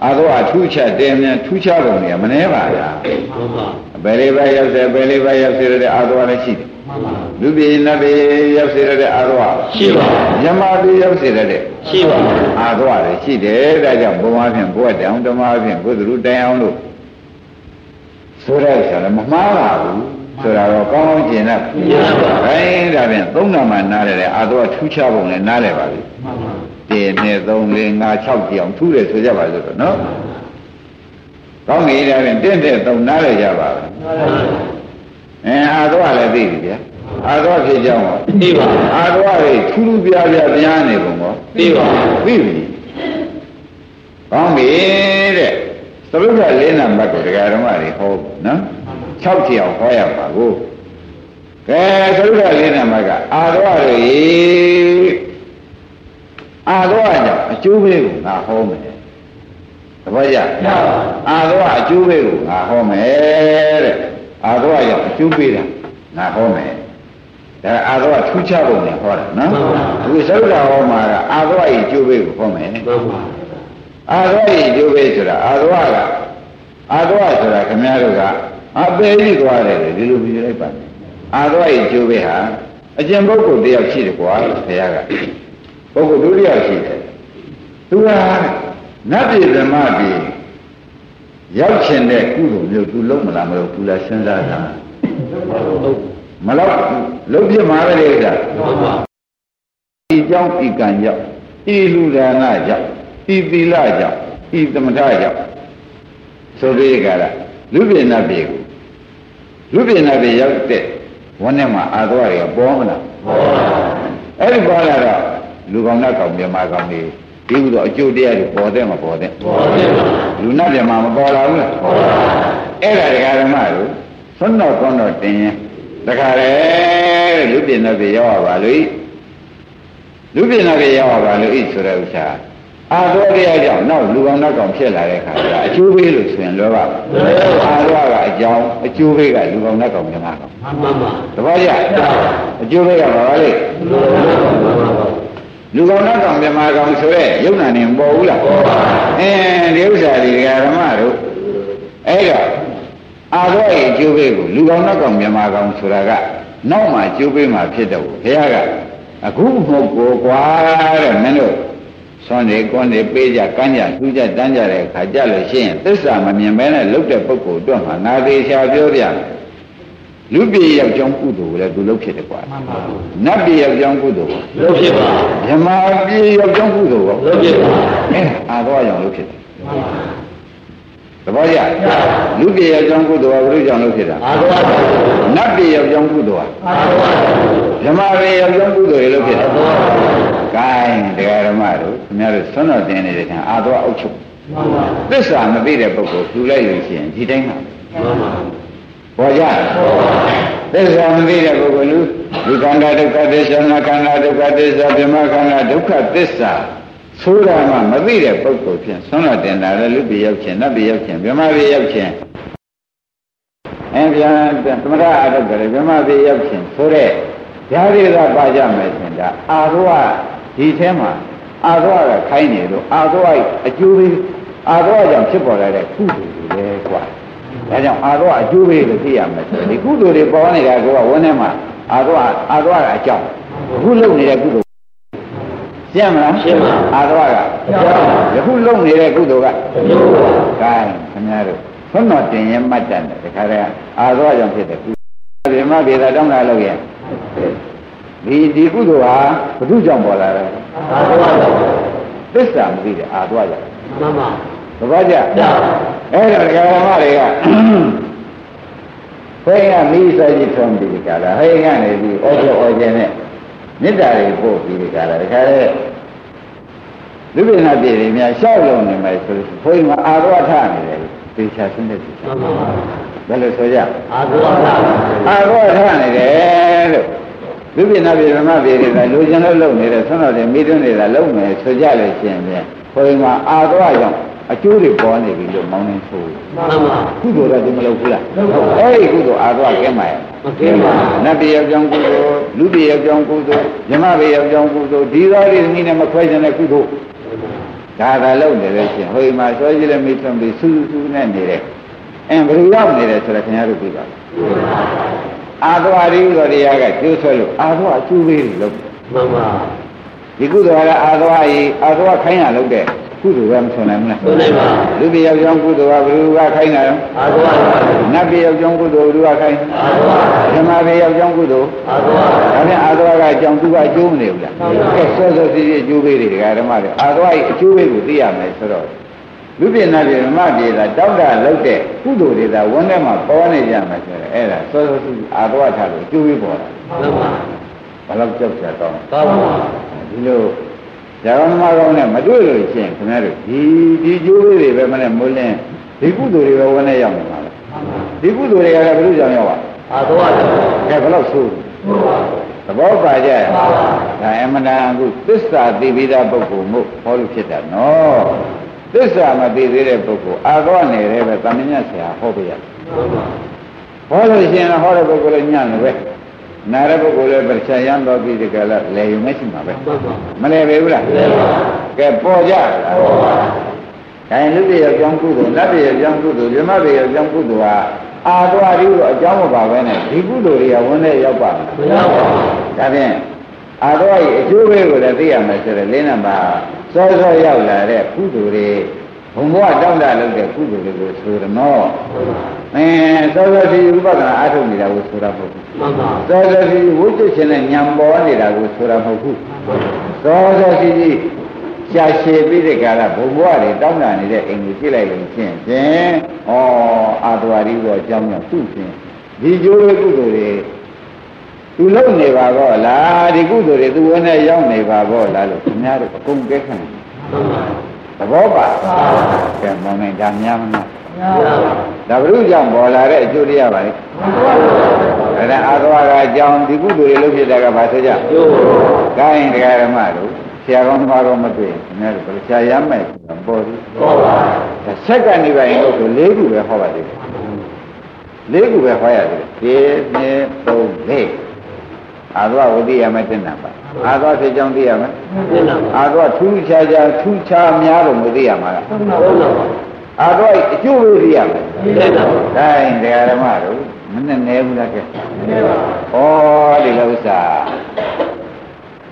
အာသောအထူးချက်တယ်မြန်ထူးခြားပုံတွေကမနှဲပါလားမှန်ပါဘယ်လေးပဲရောက်စေဘယ်လေးပဲရောက်စေတဲ့အာသောလည်းရှိတယ်လူပြည်နတ်ပြည်ရောက်စေရတဲ့အာရဝရှိပါမြမပြည်ရောက်စေရတဲ့ရှိပါအာရဝတွေရှိတယ်ဒါကြောင့်ဘုံအဖြစ်ဘုရားတောင်ဓမ္မအဖြစ်ကိုယ်သူတိုင်အောင်လို့ဆိုရဲဆိုလည်းမမှားပါဘူး ဆိုတာတော့ကောင်းကောင်းကျင်တတ်ခိုင်းဒါဖြင့်သုံးနာမှနားတယ်အာရဝထူးခြားပုံနဲ့နားလဲပါပြီ1 2 3 4 5 6ကြောင်ထူးတယ်ဆိုကြပါစို့တော့နော်ကောင်းပြီဒါဖြင့်တင့်တဲ့သုံးနားလဲကြပါပဲအဲအာရဝလည်းသိပြီဗျာအာရဝဖြစ်ကြောင်းပါသိပါအာရဝတွေထူးထူးပြားပြားပြားနေပုံပေါ့သိပါပြီပြီကောင်းပြီတဲ့သရုပ်ကလေးနံပါတ်ကိုတရားဓမ္မတွေဟောဘူးနော် 6ကြောင်ဟောရပါကိုကဲသရုပ်ကလေးနံပါတ်ကအာရဝတွေအာရဝကြောင့်အကျိုးပေးကိုငါဟောမယ်တပည့်ကြအာရဝအကျိုးပေးကိုငါဟောမယ်တဲ့အာရဝကြောင့်အကျိုးပေးတာငါဟောမယ်ဒါအာရဝထူးခြားပုံနဲ့ဟောတာနော်အခုသရုပ်ကဟောမှာကအာရဝရဲ့အကျိုးပေးကိုဟောမယ်မှန်ပါအာရဝရဲ့အကျိုးပေးဆိုတာအာရဝကအာရဝဆိုတာခင်ဗျားတို့က အပေကြီးသွားတယ်လေဒီလိုပြီးလိုက်ပါမယ်အာရဝရဲ့အကျိုးပေးဟာအကျင့်ပုဂ္ဂိုလ်တယောက်ရှိတယ်ကွာဘုရားကပုဂ္ဂိုလ်ဒုတိယရှိတယ်သူကနတ်ပြည်ဓမ္မပြည်ရောက်ချင်တဲ့ကုသိုလ်မျိုးသူလုံးမလားမလို့သူလည်းစဉ်းစားတာမလို့လုံးပြမှာပဲလေကမှန်ပါဤကြောင့်ဤကံကြောင့်ဤလူဒါနကြောင့်ဤသီလကြောင့်ဤသမထကြောင့်ဆိုပြီးကြတာလူပြင်းနာပြေကို လူပြင်းနာပြေရောက်တဲ့ဝန်းထဲမှာအာသွားတွေကပေါ်မလားပေါ်ပါအဲ့ဒီပေါ်လာတော့လူကောင်းနဲ့ကောင်မြမကောင်တွေဒီလိုတော့အကျိုးတရားတွေပေါ်တဲ့မပေါ်တဲ့ပေါ်တယ်ပါလူနဲ့ပြမမပေါ်လာဘူးလားပေါ်ပါအဲ့ဒါဒကာဓမ္မတို့သွန်းတော်သွန်းတော်တင်ရင်ဒကာရဲတဲ့လူပြင်းနာပြေရောက်ပါလို့ဤလူပြင်းနာပြေရောက်ပါလို့ဤဆိုတဲ့ဥစ္စာ အာသောတရားကြောင့်နောက်လူကောင်းနဲ့ကောင်ဖြစ်လာတဲ့ခါကျအကျိုးပေးလို့ဆိုရင်လောပါအာသောကအကြောင်းအကျိုးပေးကလူကောင်းနဲ့ကောင်မြမကောင်မှန်ပါတပည့်ရအကျိုးပေးကဘာလဲမှန်ပါလူကောင်းနဲ့ကောင်မြမကောင်ဆိုရဲယုံနာနေမပေါ်ဘူးလားပေါ်ပါအင်းဒီဥစ္စာဒီဓမ္မတို့အဲ့တော့အာရောရဲ့အကျိုးပေးကိုလူကောင်းနဲ့ကောင်မြမကောင်ဆိုတာကနောက်မှအကျိုးပေးမှဖြစ်တော့ဘုရားကအခုမဟုတ်ကိုကွာတဲ့မင်းတို့ ဆွမ်းနေကွန်းနေပေးကြကမ်းကြထူးကြတန်းကြတဲ့အခါကြလို့ရှိရင်သစ္စာမမြင်ဘဲနဲ့လုတ်တဲ့ပုဂ္ဂိုလ်အတွက်မှာငါသေးချာပြောပြမယ်လူပြည်ရောက်ကြောင်းကုသိုလ်ကိုလည်းသူလုပ်ဖြစ်တယ်ကွာမှန်ပါနတ်ပြည်ရောက်ကြောင်းကုသိုလ်ကိုလို့ဖြစ်ပါမြမပြည်ရောက်ကြောင်းကုသိုလ်ကိုလို့ဖြစ်ပါအဲအာသောကြောင့်လုပ်ဖြစ်တယ်မှန်ပါ သဘောကျလူပြည်ရောက်ကြောင်းကုသိုလ်ကဘုရားကြောင့်လုပ်ဖြစ်တာအာသွားနတ်ပြည်ရောက်ကြောင်းကုသိုလ်အာသွားကမြမပြည်ရောက်ကြောင်းကုသိုလ်တွေလုပ်ဖြစ်အာတာသွားဂိုင်းတရားဓမ္မတို့ခင်ဗျားတို့ဆွမ်းတော်တင်နေတဲ့ခံအာသောအုပ်ချုပ်မှန်ပါသစ္စာမသိတဲ့ပုဂ္ဂိုလ်ဖြူလိုက်လို့ရှိရင်ဒီတိုင်းမှာမှန်ပါပေါ်ကြသစ္စာမသိတဲ့ပုဂ္ဂိုလ်လူလူခန္ဓာဒုက္ခသစ္စာနာခန္ဓာဒုက္ခသစ္စာပြမခန္ဓာဒုက္ခသစ္စာ ဆိုတာမှမသိတဲ့ပုဂ္ဂိုလ်ဖြင့်ဆွမ်းတော်တင်တာလည်းလူပြည်ရောက်ခြင်းနတ်ပြည်ရောက်ခြင်းပြမပြည်ရောက်ခြင်းအဲပြန်သမထအထုတ်တယ်ပြမပြည်ရောက်ခြင်းဆိုတဲ့ဓာရီကပါကြမယ်ရှင်ဒါအာရောဒီထဲမှာအာရောကခိုင်းနေလို့အာရောအကျိုးပေးအာရောကြောင့်ဖြစ်ပေါ်လာတဲ့ကုသိုလ်တွေလေကွာဒါကြောင့်အာရောအကျိုးပေးလို့သိရမယ်ဆိုဒီကုသိုလ်တွေပေါ်နေတာကဝန်းထဲမှာအာရောအာရောကအကြောင်းအခုလုပ်နေတဲ့ကုသိုလ် ရှင်းမလားရှင်းပါအာရောကယခုလုပ်နေတဲ့ကုသိုလ်ကလို့ပါကဲခင်ဗျားတို့ဘုန်းတော်တင်ရင်မှတ်တတ်တယ်တခါတည်းအာရောကြောင့်ဖြစ်တဲ့ကုသိုလ်ဒီမှာပြေတာတောင်းတာလုပ်ရင်ဒီဒီကုသိုလ်ဟာဘု து ကြောင့်ပေါ်လာတယ်အာသွားသစ္စာမသိတဲ့အာရောကြောင့်မှန်ပါသဘောကျဒါအဲ့တော့ဒကာမတွေကဘယ်ကမိစာကြီးထုံးပြီးဒီကလာဟဲ့ကနေပြီးအော်ကျော်အော်ကျင်နဲ့ မေတ္တာတွေပို့ပြီးဒီကလာဒကာတဲ့လူပိနာပြည်တွေများရှောက်လုံးနေမယ်ဆိုလို့ဘုန်းကြီးကအာရောထနေတယ်သေချာစင်းတဲ့သေချာမှန်ပါဘယ်လိုဆိုကြအာသွားအာရောထနေတယ်လို့လူပိနာပြည်ဓမ္မပြည်တွေကလူကျင်လို့လုံနေတဲ့ဆွမ်းတော်တွေမိတွန်းနေတာလုံမယ်ဆိုကြလို့ရှိရင်ဖြင့်ဘုန်းကြီးကအာရောကြောင့် အကျိုးတွေပေါ်နေပြီလို့မောင်းနေဆိုမှန်ပါကုသိုလ်တော့ဒီမလုပ်ဘူးလားအဲ့ဒီကုသိုလ်အာသွားကဲမှာရဲ့မကင်းပါနတ်ပြည်ရောက်ကြောင်းကုသိုလ်လူပြည်ရောက်ကြောင်းကုသိုလ်မြမပြည်ရောက်ကြောင်းကုသိုလ်ဒီသားတွေသမီးနဲ့မခွဲခြင်းတဲ့ကုသိုလ်ဒါသာလုပ်နေလို့ရှိရင်ဟိုမှာဆွဲကြည့်လည်းမိထွန်းပြီးစူးစူးနဲ့နေတယ်အင်းဘယ်လိုရောက်နေတယ်ဆိုတော့ခင်ဗျားတို့သိပါလားအာသဝရိသောတရားကကျိုးဆွဲလို့အာသဝအကျိုးပေးလို့လုပ်မှန်ပါဒီကုသိုလ်ကအာသဝဤအာသဝခိုင်းရလုပ်တဲ့ ကုသိုလ်ပဲမဆွနိုင်ဘူးလားဆွနိုင်ပါလူပြယောက်ျောင်းကုသိုလ်ကဘယ်သူကခိုင်းတာလဲအာသဝအာနတ်ပြယောက်ျောင်းကုသိုလ်ဘယ်သူကခိုင်းသဝဓမ္မပြယောက်ျောင်းကုသိုလ်အာသဝဒါဖြင့်အာသဝကအကြောင်းသူကအကျိုးမနေဘူးလားကဲစောစောစီးစီးအကျိုးပေးတွေဒကာဓမ္မတွေအာသဝဤအကျိုးပေးကိုသိရမယ်ဆိုတော့လူပြနာပြဓမ္မပြေတာတောက်တာလုပ်တဲ့ကုသိုလ်တွေသာဝန်းထဲမှာပေါ်နေကြမှာဆိုတော့အဲ့ဒါစောစောစီးစီးအာသဝထားလို့အကျိုးပေးပေါ်တာမှန်ပါဘယ်လောက်ကြောက်ကြတော့သာပါဒီလို ဇာတော်မကောင်းနဲ့မတွေ့လို့ရှိရင်ခင်ဗျားတို့ဒီဒီကျိုးလေးတွေပဲမနဲ့မိုးလင်းဒီကုသိုလ်တွေပဲဝန်းထဲရောက်နေမှာလေဒီကုသိုလ်တွေကလည်းဘယ်လိုကြောင့်ရောက်อ่ะအာသဝကြောင့်ကဲဘယ်လောက်ဆိုးသဘောပါကြရဲ့ဒါအမှန်တန်အခုသစ္စာသိပြီးသားပုဂ္ဂိုလ်မို့ဟောလို့ဖြစ်တာနော်သစ္စာမသိသေးတဲ့ပုဂ္ဂိုလ်အာသောနေတဲ့ပဲသမညဆရာဟောပြရမှန်ပါဟောလို့ရှိရင်ဟောတဲ့ပုဂ္ဂိုလ်လည်းညံ့တယ်ပဲ နားတဲ့ပုဂ္ဂိုလ်လည်းပရိချယံတော်ပြီးဒီကလာလေယူမရှိမှာပဲမှန်ပါမလဲပဲဘူးလားလဲပါကဲပေါ်ကြလားပေါ်ပါခိုင်လူတွေရဲ့ကြောင်းကုသိုလ်နတ်တွေရဲ့ကြောင်းကုသိုလ်မြမတွေရဲ့ကြောင်းကုသိုလ်ဟာအာတော်ရီတော့အကြောင်းမပါပဲနဲ့ဒီကုသိုလ်တွေကဝင်နဲ့ရောက်ပါမယ်မရောက်ပါဒါဖြင့်အာတော်ရီအကျိုးပေးကိုလည်းသိရမယ်ဆိုတော့လေးနံပါတ်စောစောရောက်လာတဲ့ကုသိုလ်တွေ ဘုံဘဝတောင်းတလုပ်တဲ့ကုသိုလ်တွေကိုဆိုရနော်အဲစောစောဒီဥပဒနာအထုတ်နေတာကိုဆိုတာမဟုတ်ဘူးမှန်ပါစောစောဒီဝိကျရှင်နဲ့ညံပေါ်နေတာကိုဆိုတာမဟုတ်ဘူးစောစောစီစီရှာရှည်ပြီးတဲ့ကာလဘုံဘဝတွေတောင်းတနေတဲ့အိမ်ကိုကြည့်လိုက်လို့ချင်းဖြင့်ဩအာတဝရီဘောအကြောင်းကြောင့်သူ့ဖြင့်ဒီကျိုးရဲ့ကုသိုလ်တွေသူလုံနေပါတော့လားဒီကုသိုလ်တွေသူဝင်နဲ့ရောက်နေပါတော့လားလို့ခင်ဗျားတို့အကုန်ကဲခံတယ်မှန်ပါသ ဘောပါကဲမောင်နိုင်ဒါများမလားရပါဒါဘုရုကြောင့်ပေါ်လာတဲ့အကျိုးတရားပါလေအဲ့ဒါအာသဝကအကြောင်းဒီကုသိုလ်တွေလုပ်ဖြစ်တာကဘာဆိုကြကျိုးကိုင်းတရားဓမ္မတို့ဆရာကောင်းသမားကောင်းမတွေ့ရင်ခင်ဗျားတို့ဘယ်ဆရာရမယ်ဆိုတာပေါ်ဘူးပေါ်ပါဒါဆက်ကနေပါရင်လို့ဆို၄ခုပဲဟောပါသေးတယ်၄ခုပဲဟောရတယ်ဒီနေ့သုံးလေး အာသဝဝတိယမတင်တာပါအာသဝဖြစ်ကြောင်းသိရမယ်သိနာပါအာသဝထူးခြားခြားထူးခြားများလို့မသိရမှာလားဟုတ်နာပါအာသဝအကျိုးလို့သိရမယ်သိနာပါဒါရင်တရားဓမ္မတို့မနဲ့နေဘူးလားကဲသိပါဩဒီလိုဥစ္စာ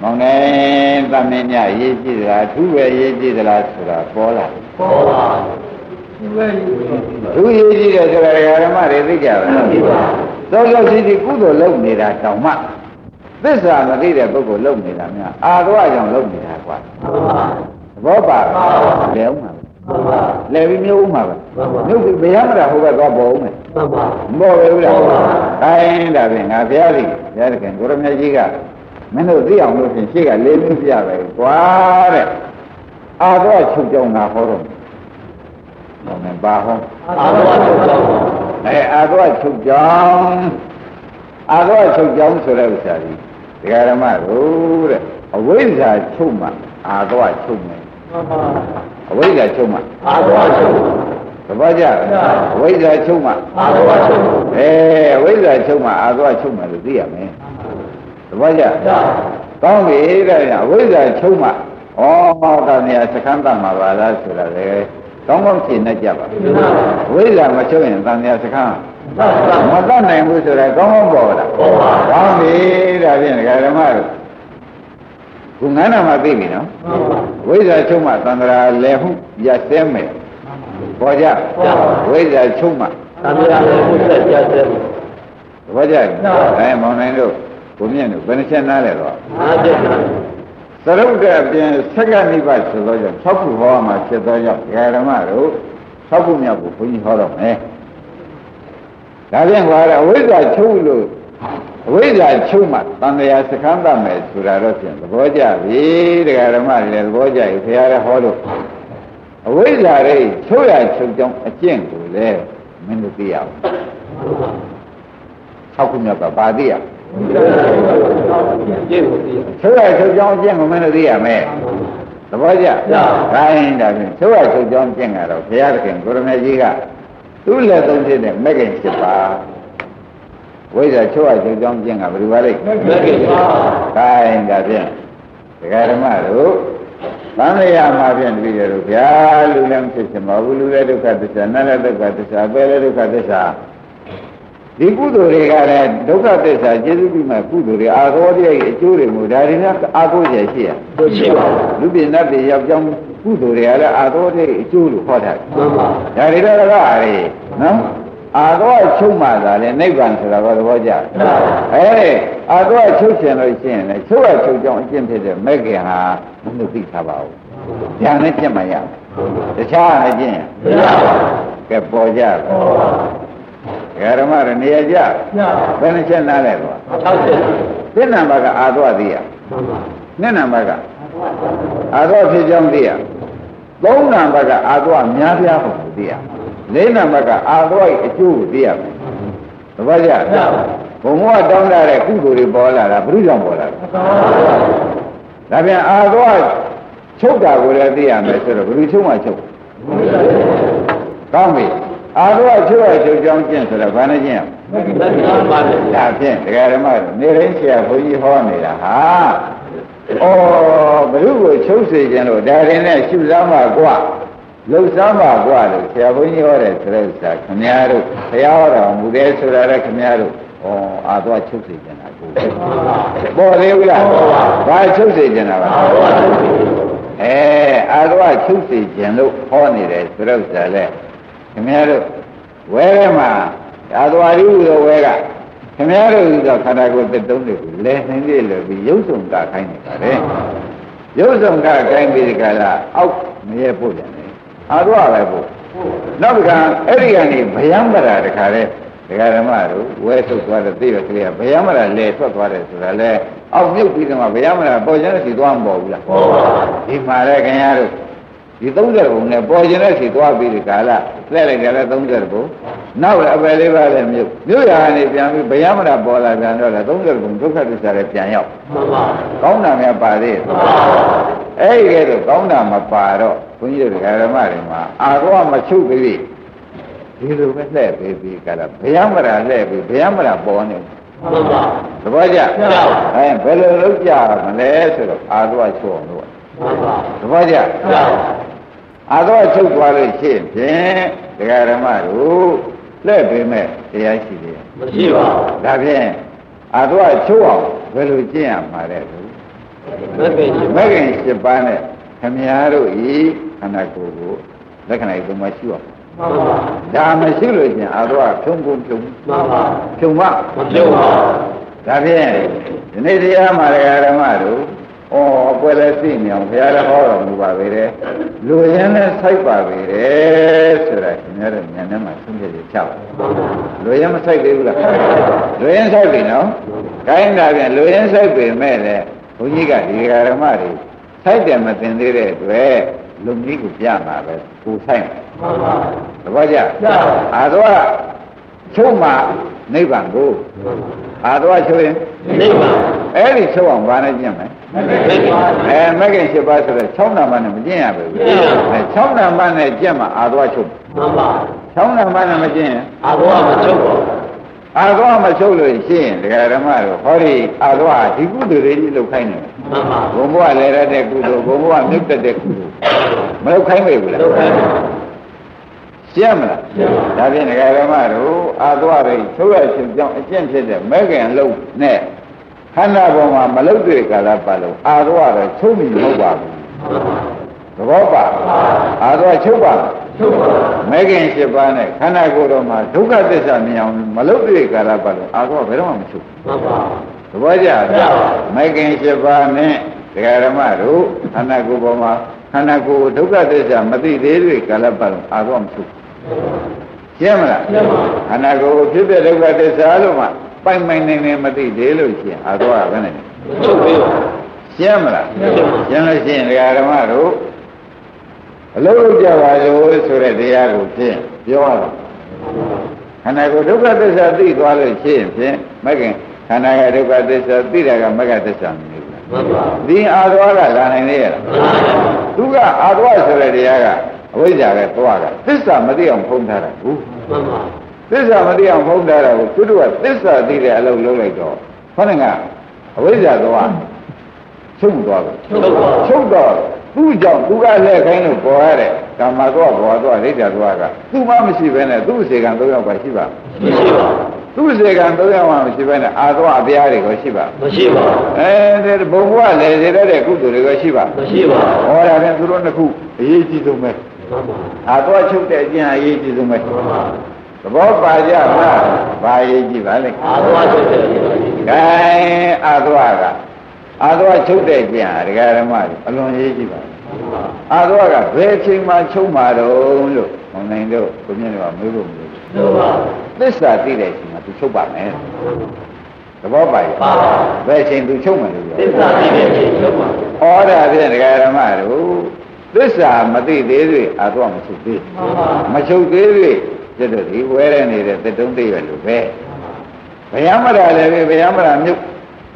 မောင်နေသမင်းညရေးကြည့်သလားသူပဲရေးကြည့်သလားဆိုတာပေါ်လာပေါ်ပါသူရေးကြည့်တယ်ဆိုတာတရားဓမ္မတွေသိကြပါလားသိပါသောသောစီစီကုသိုလ်လုပ်နေတာတောင်မှ သစ္စာမသိတဲ့ပုဂ္ဂိုလ်လုပ်နေတာများအာသဝကြောင့်လုပ်နေတာကွာမှန်ပါသဘောပါလဲဦးမှာမှန်ပါလဲပြီးမျိုးဦးမှာပဲမျိုးပြီးဘယ်ရမလားဟိုဘက်သွားပေါ်ဦးမယ်မှန်ပါမပေါ်ပဲဘူးလားပေါ်ပါခိုင်းဒါဖြင့်ငါဘုရားကြီးဘုရားသခင်ကိုရမကြီးကမင်းတို့သိအောင်လို့ဖြင့်ရှေ့ကလေးမျိုးပြပဲကွာတဲ့အာတော့ချုပ်ကြောင်းငါဟောတော့မယ်ဟုတ်မယ်ပါဟောအာသဝကြောင့်ကြောင့်အဲအာတော့ချုပ်ကြောင်းအာတော့ချုပ်ကြောင်းဆိုတဲ့ဥစ္စာကြီး ဒကာရမတို့တဲ့အဝိဇ္ဇာချုပ်မှအာတော့ချုပ်မယ်မှန်ပါအဝိဇ္ဇာချုပ်မှအာသဝကြောင့်သဘောကျလားအဝိဇ္ဇာချုပ်မှအာသဝကြောင့်အဲအဝိဇ္ဇာချုပ်မှအာတော့ချုပ်မှလို့သိရမယ်သဘောကျဒါကောင်းပြီတဲ့အဝိဇ္ဇာချုပ်မှဩဟောတာနေရာစခန်းတတ်မှာပါလားဆိုတာလေကောင်းကောင်းရှင်းနေကြပါအဝိဇ္ဇာမချုပ်ရင်တန်ရာစခန်းသာသာ မတတ်နိုင်ဘူးဆိုတာကောင်းကောင်းပေါ်လာပေါ်ပါကောင်းပြီဒါဖြင့်ဒကာဓမ္မတို့ခုငန်းနာမှာသိပြီနော်မှန်ပါဝိဇ္ဇာချုပ်မှတန်ត្រာလဲဟုရစဲမယ်ပေါ်ကြဝိဇ္ဇာချုပ်မှသံဃာလည်းဘုရားကြားတယ်သဘောကျအဲမောင်နိုင်တို့ဘုမြင့်တို့ဘယ်နှချက်နားလဲတော့အားကျက်တာသရုပ်ကအပြင်ဆက်ကနိဗ္ဗာန်ဆိုတော့ကြောင့်၆ခုဟောမှာဖြစ်သောကြောင့်ဒကာဓမ္မတို့၆ခုမြောက်ကိုဘုန်းကြီးဟောတော့မယ် ဒါဖြင့်ဟောရအဝိဇ္ဇာချုပ်လို့အဝိဇ္ဇာချုပ်မှတန်တရားစခန်းတတ်မယ်ဆိုတာတော့ဖြင့်သဘောကျပြီဒကာဓမ္မတွေလည်းသဘောကျပြီဘုရားလည်းဟောလို့အဝိဇ္ဇာတွေချုပ်ရချုပ်ကြောင်းအကျင့်ကိုလည်းမင်းတို့သိရအောင်၆ခုမြောက်ကဘာသိရကျင့်ကိုသိရချုပ်ရချုပ်ကြောင်းအကျင့်ကိုမင်းတို့သိရမယ်သဘောကျကျပါခိုင်းတာဖြင့်ချုပ်ရချုပ်ကြောင်းကျင့်ကြတော့ဘုရားသခင်ကိုရမေကြီးက သူ့လက်သုံးဖြစ်တဲ့မဂ္ဂင်7ပါးဝိဇ္ဇာချုပ်ရချုပ်ကြောင်းကျင့်ကဘယ်လိုပါလိမ့်မဂ္ဂင်ပါခိုင်းတာဖြင့်ဒကာဓမ္မတို့သံဃာမှာဖြင့်တပည့်တော်ဗျာလူလည်းဖြစ်ချင်ပါဘူးလူလည်းဒုက္ခသစ္စာနတ်လည်းဒုက္ခသစ္စာပဲလည်းဒုက္ခသစ္စာဒီကုသိုလ်တွေကလည်းဒုက္ခသစ္စာကျေစုပြုမဲ့ကုသိုလ်တွေအာသောတရားရဲ့အကျိုးတွေကိုဒါတွေကအာကိုရရှိရရှိပါဘူးလူပြင်းတ်တွေရောက်ကြောင်း ကုသိုလ်တွေကလည်းအာသောတရားအကျိုးလို့ဟောတာမှန်ပါဒါတွေတော့ကအေးနော်အာသောချုပ်မှသာလေနိဗ္ဗာန်ဆိုတာကသဘောကျအဲအာသောချုပ်ရှင်လို့ရှိရင်လေချုပ်ရချုပ်ကြောင်းအကျင့်ဖြစ်တဲ့မဲ့ခင်ဟာမလို့သိထားပါဘူးဉာဏ်နဲ့ပြတ်မှရတခြားလည်းကျင့်မရပါဘူးကဲပေါ်ကြပါဟောဓမ္မရနေရာကြရဘယ်နှချက်နားလဲတော့60သစ္နံဘကအာသောသိရမှန်ပါနှစ်နံဘကအာသောဖြစ်ကြောင်းသိရ သုံးနံဘကအာသောများပြားဖို့သိရလေးနံဘကအာသောရဲ့အကျိုးကိုသိရမယ်သဘောကျဘုံဘဝတောင်းတတဲ့ကုသိုလ်တွေပေါ်လာတာဘုရုကြောင့်ပေါ်လာတာဒါပြန်အာသောချုပ်တာကိုလည်းသိရမယ်ဆိုတော့ဘုရုချုပ်မှချုပ်ကောင်းပြီအာသောချုပ်ရချုပ်ကြောင်းကျင့်ဆိုတော့ဘာနဲ့ကျင့်ရမလဲလက်ရှိပါလေဒါဖြင့်ဒကာဓမ္မတို့နေရင်းဆရာဘုန်းကြီးဟောနေတာဟာ ဩဘုရုကိုချုပ်စေခြင်းလို့ဒါရင်နဲ့ရှုစားမှာกว่าလှုပ်ရှားမှာกว่าလို့ဆရာဘုန်းကြီးဟောတယ်ဆိုတဲ့ဥစ္စာခမည်းတော်ဘုရားဟောတော်မူတယ်ဆိုတာလည်းခမည်းတော်ဩအာသွားချုပ်စေခြင်းတာကိုပေါ်သေးဘူးလားဘာချုပ်စေခြင်းတာပါအဲအာသွားချုပ်စေခြင်းလို့ဟောနေတယ်ဆိုတဲ့ဥစ္စာလဲခမည်းတော်ဝဲထဲမှာအာသွားရီဟူသောဝဲက ခင်ဗျားတို့ဥစ္စာခန္ဓာကိုယ်တစ်တုံးတွေကိုလဲနှင်းလေးလို့ပြီးရုပ်ဆောင်ကခိုင်းနေတာလေရုပ်ဆောင်ကခိုင်းပြီးဒီကလာအောက်မရဲပို့ပြန်တယ်အာတော့ပဲပို့နောက်တစ်ခါအဲ့ဒီကနေဗျံပရာတခါလဲဒကာဓမ္မတို့ဝဲထုတ်သွားတဲ့သိရကလေးကဗျံပရာလဲထွက်သွားတယ်ဆိုတာလဲအောက်မြုပ်ပြီးတော့ဗျံပရာပေါ်ကျတဲ့စီသွားမပေါ်ဘူးလားဟောပါဒီမှာလဲခင်ဗျားတို့ ဒီ30ဘုံနဲ့ပေါ်ကျင်တဲ့စီသွားပြီးဒီကာလလှည့်လိုက်ကြလဲ30ဘုံနောက်လည်းအပယ်လေးပါးလည်းမြုပ်မြုပ်ရကနေပြန်ပြီးဗျာမရာပေါ်လာပြန်တော့လဲ30ဘုံဒုက္ခသစ္စာလည်းပြန်ရောက်မှန်ပါကောင်းတာများပါသေးတယ်မှန်ပါအဲ့ဒီကဲတော့ကောင်းတာမပါတော့ဘုန်းကြီးတို့ဓမ္မတွေမှာအာရောမချုပ်ပြီးဒီလိုပဲလှည့်ပြီးပြီးကာလဗျာမရာလှည့်ပြီးဗျာမရာပေါ်နေမှန်ပါသဘောကျမှန်ပါအဲဘယ်လိုလုပ်ကြမလဲဆိုတော့အာရောချုပ်အောင်လို့မှန်ပါသဘောကျမှန်ပါ အာတော့ချုပ်သွားလို့ရှိရင်ဖြင့်ဒကာဓမ္မတို့လက်ပေးမဲ့တရားရှိတယ်မရှိပါဘူးဒါဖြင့်အာတော့ချုပ်အောင်ဘယ်လိုကျင့်ရမှာလဲလို့မကင်ရှိမဂ္ဂင်7ပါးနဲ့ခမည်းတော်ဤခန္ဓာကိုယ်ကိုလက္ခဏာဤသုံးပါးရှိအောင်မှန်ပါဒါမရှိလို့ကျင်အာတော့ဖြုံဖြုံဖြုံမှန်ပါဖြုံမမပြုတ်ပါဒါဖြင့်ဒီနေ့တရားမှာဒကာဓမ္မတို့ ဩအပွဲလဲသိနေအောင်ဘုရားလည်းဟောတော်မူပါပဲတဲ့လူရင်းနဲ့စိုက်ပါပဲတဲ့ဆိုတာခင်ဗျားတို့ဉာဏ်ထဲမှာသုံးပြရချပါလူရင်းမစိုက်သေးဘူးလားလူရင်းစိုက်ပြီနော်ခိုင်းတာပြန်လူရင်းစိုက်ပြီမဲ့လေဘုန်းကြီးကဒီဒကာဓမ္မတွေစိုက်တယ်မတင်သေးတဲ့အတွက်လူကြီးကိုပြမှာပဲကိုစိုက်မှာမှန်ပါသဘောကျအာတော့ချုပ်မှနိဗ္ဗာန်ကိုအာတော့ချုပ်ရင်နိဗ္ဗာန်အဲ့ဒီချုပ်အောင်ဘာနဲ့ကျင့်မလဲမကင်ပါ အဲမဂ္ဂင်7ပါးဆိုတော့6နံပါတ်နဲ့မကျင့်ရဘူးအဲ6နံပါတ်နဲ့ကျင့်မှအာသွားချုပ်မှန်ပါ6နံပါတ်နဲ့မကျင့်ရင်အာဘောမချုပ်ပါဘူးအာသွားမချုပ်လို့ရှိရင်ဒကာဓမ္မတို့ဟောဒီအာသွားဒီကုသိုလ်တွေကြီးလုပ်ခိုင်းတယ်မှန်ပါဘုံဘဝလဲရတဲ့ကုသိုလ်ဘုံဘဝမြုပ်တတ်တဲ့ကုသိုလ်မလုပ်ခိုင်းပေဘူးလားလောက်ခိုင်းပါရှင်းမလားဒါဖြင့်ဒကာဓမ္မတို့အာသွားတွေချုပ်ရချုပ်ကြောင်းအကျင့်ဖြစ်တဲ့မဂ္ဂင်လုံးနဲ့ ခန္ဓာပေါ်မှာမလုတ်တဲ့ကာလပတ်လုံးအာသွားတော့ချုပ်မိမဟုတ်ပါဘူးသဘောပါအာသွားချုပ်ပါချုပ်ပါမဲခင်၈ပါးနဲ့ခန္ဓာကိုယ်တော်မှာဒုက္ခသစ္စာမြင်အောင်မလုတ်တဲ့ကာလပတ်လုံးအာသွားဘယ်တော့မှမချုပ်မှန်ပါသဘောကျလားမဲခင်၈ပါးနဲ့ဒကာဓမ္မတို့ခန္ဓာကိုယ်ပေါ်မှာခန္ဓာကိုယ်ဒုက္ခသစ္စာမသိသေးတဲ့ကာလပတ်လုံးအာသွားမချုပ်ရှင်းမလားရှင်းပါခန္ဓာကိုယ်ကိုဖြစ်တဲ့ဒုက္ခသစ္စာလို့မှ ပိုင်ပိုင်နေနေမသိသေးလို့ရှိရင်အာသွားဘယ်နဲ့ချုပ်ပြီးပါရှင်းမလားရှင်းပါရှင်းလို့ရှိရင်ဒကာဓမ္မတို့အလုံးလုံးကြပါလို့ဆိုတဲ့တရားကိုဖြင့်ပြောရတော့ခန္ဓာကိုယ်ဒုက္ခသစ္စာသိသွားလို့ရှိရင်ဖြင့်မကင်ခန္ဓာကဒုက္ခသစ္စာသိတာကမကသစ္စာမမျိုးဘူးမှန်ပါဒီအာသွားကလာနိုင်လေရလားသူကအာသွားဆိုတဲ့တရားကအဝိဇ္ဇာပဲသွားကသစ္စာမသိအောင်ဖုံးထားတာဘူးမှန်ပါ သစ္စာမသိအောင်ဖုံးထားတာကိုသူတို့ကသစ္စာသိတဲ့အလုပ်လုပ်လိုက်တော့ခေါင်းကအဝိဇ္ဇာသွားချုပ်သွားတယ်ချုပ်ပါချုပ်တော့သူ့ကြောင့်သူကလက်ခိုင်းလို့ပေါ်ရတဲ့ကာမတော့ဘောတော့ဒိဋ္ဌာတော့ကသူ့မမရှိဘဲနဲ့သူ့အစီကံ၃ယောက်ပါရှိပါမရှိပါသသူ့စေကံသုံးရမှမရှိဘဲနဲ့အာသွားအပြားတွေကိုရှိပါမရှိပါဘူးအဲဒီဘုံဘဝလည်းစေတတ်တဲ့ကုသိုလ်တွေကရှိပါမရှိပါဘူးဟောတာပြန်သူတို့နှစ်ခုအရေးကြီးဆုံးပဲမှန်ပါအာသွားချုပ်တဲ့အကျင့်အရေးကြီးဆုံးပဲမှန်ပါ သဘောပါကြလားဘာအရေးကြီးပါလဲအာသွားချုပ်တယ်ကဲအာသွားကအာသွားချုပ်တဲ့အကျင့်ဟာဒကာရမတွေအလွန်ရေးကြီးပါအာသွားကဘယ်အချိန်မှချုပ်မှာတော့လို့ဘုံနိုင်တို့ကိုမြင်တော့မေးဖို့မလိုဘူးလို့ပါသစ္စာသိတဲ့အချိန်မှာသူချုပ်ပါမယ်သဘောပါရဲ့ပါပါဘယ်အချိန်သူချုပ်မယ်လို့ပြောသစ္စာသိတဲ့အချိန်ချုပ်ပါဩော်ဒါဖြင့်ဒကာရမတို့သစ္စာမသိသေးသေးအာသွားမချုပ်သေးမှန်ပါမချုပ်သေးသေး ကျွတ်တို့ဒီဝဲရနေတဲ့တတုံးသိရလို့ပဲဘယမရာလည်းပဲဘယမရာမြုပ်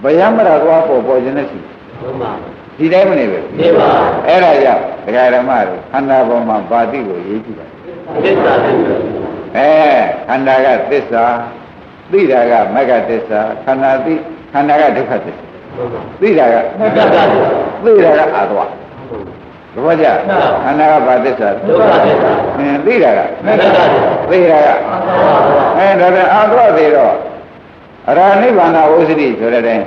ဘယမရာသွားပေါ်ပေါ်ခြင်းနဲ့ရှိမှန်ပါဒီတိုင်းမနေပဲနေပါအဲ့ဒါကြောင့်ဒကာရမတို့ခန္ဓာပေါ်မှာပါတိကိုရေးကြည့်ပါသစ္စာသိတယ်အဲခန္ဓာကသစ္စာသိတာကမဂ္ဂသစ္စာခန္ဓာသိခန္ဓာကဒုက္ခသစ္စာမှန်ပါသိတာကမဂ္ဂသစ္စာသိတာကအာသွား သဘောကျခန္ဓာကဘာသစ္စာဒုက္ခသစ္စာအင်းသိတာကမဂ္ဂသစ္စာသိတာကအဲဒါပြန်အာသွားသေးတော့အရာနိဗ္ဗာန်ဝုစတိဆိုတဲ့တိုင်း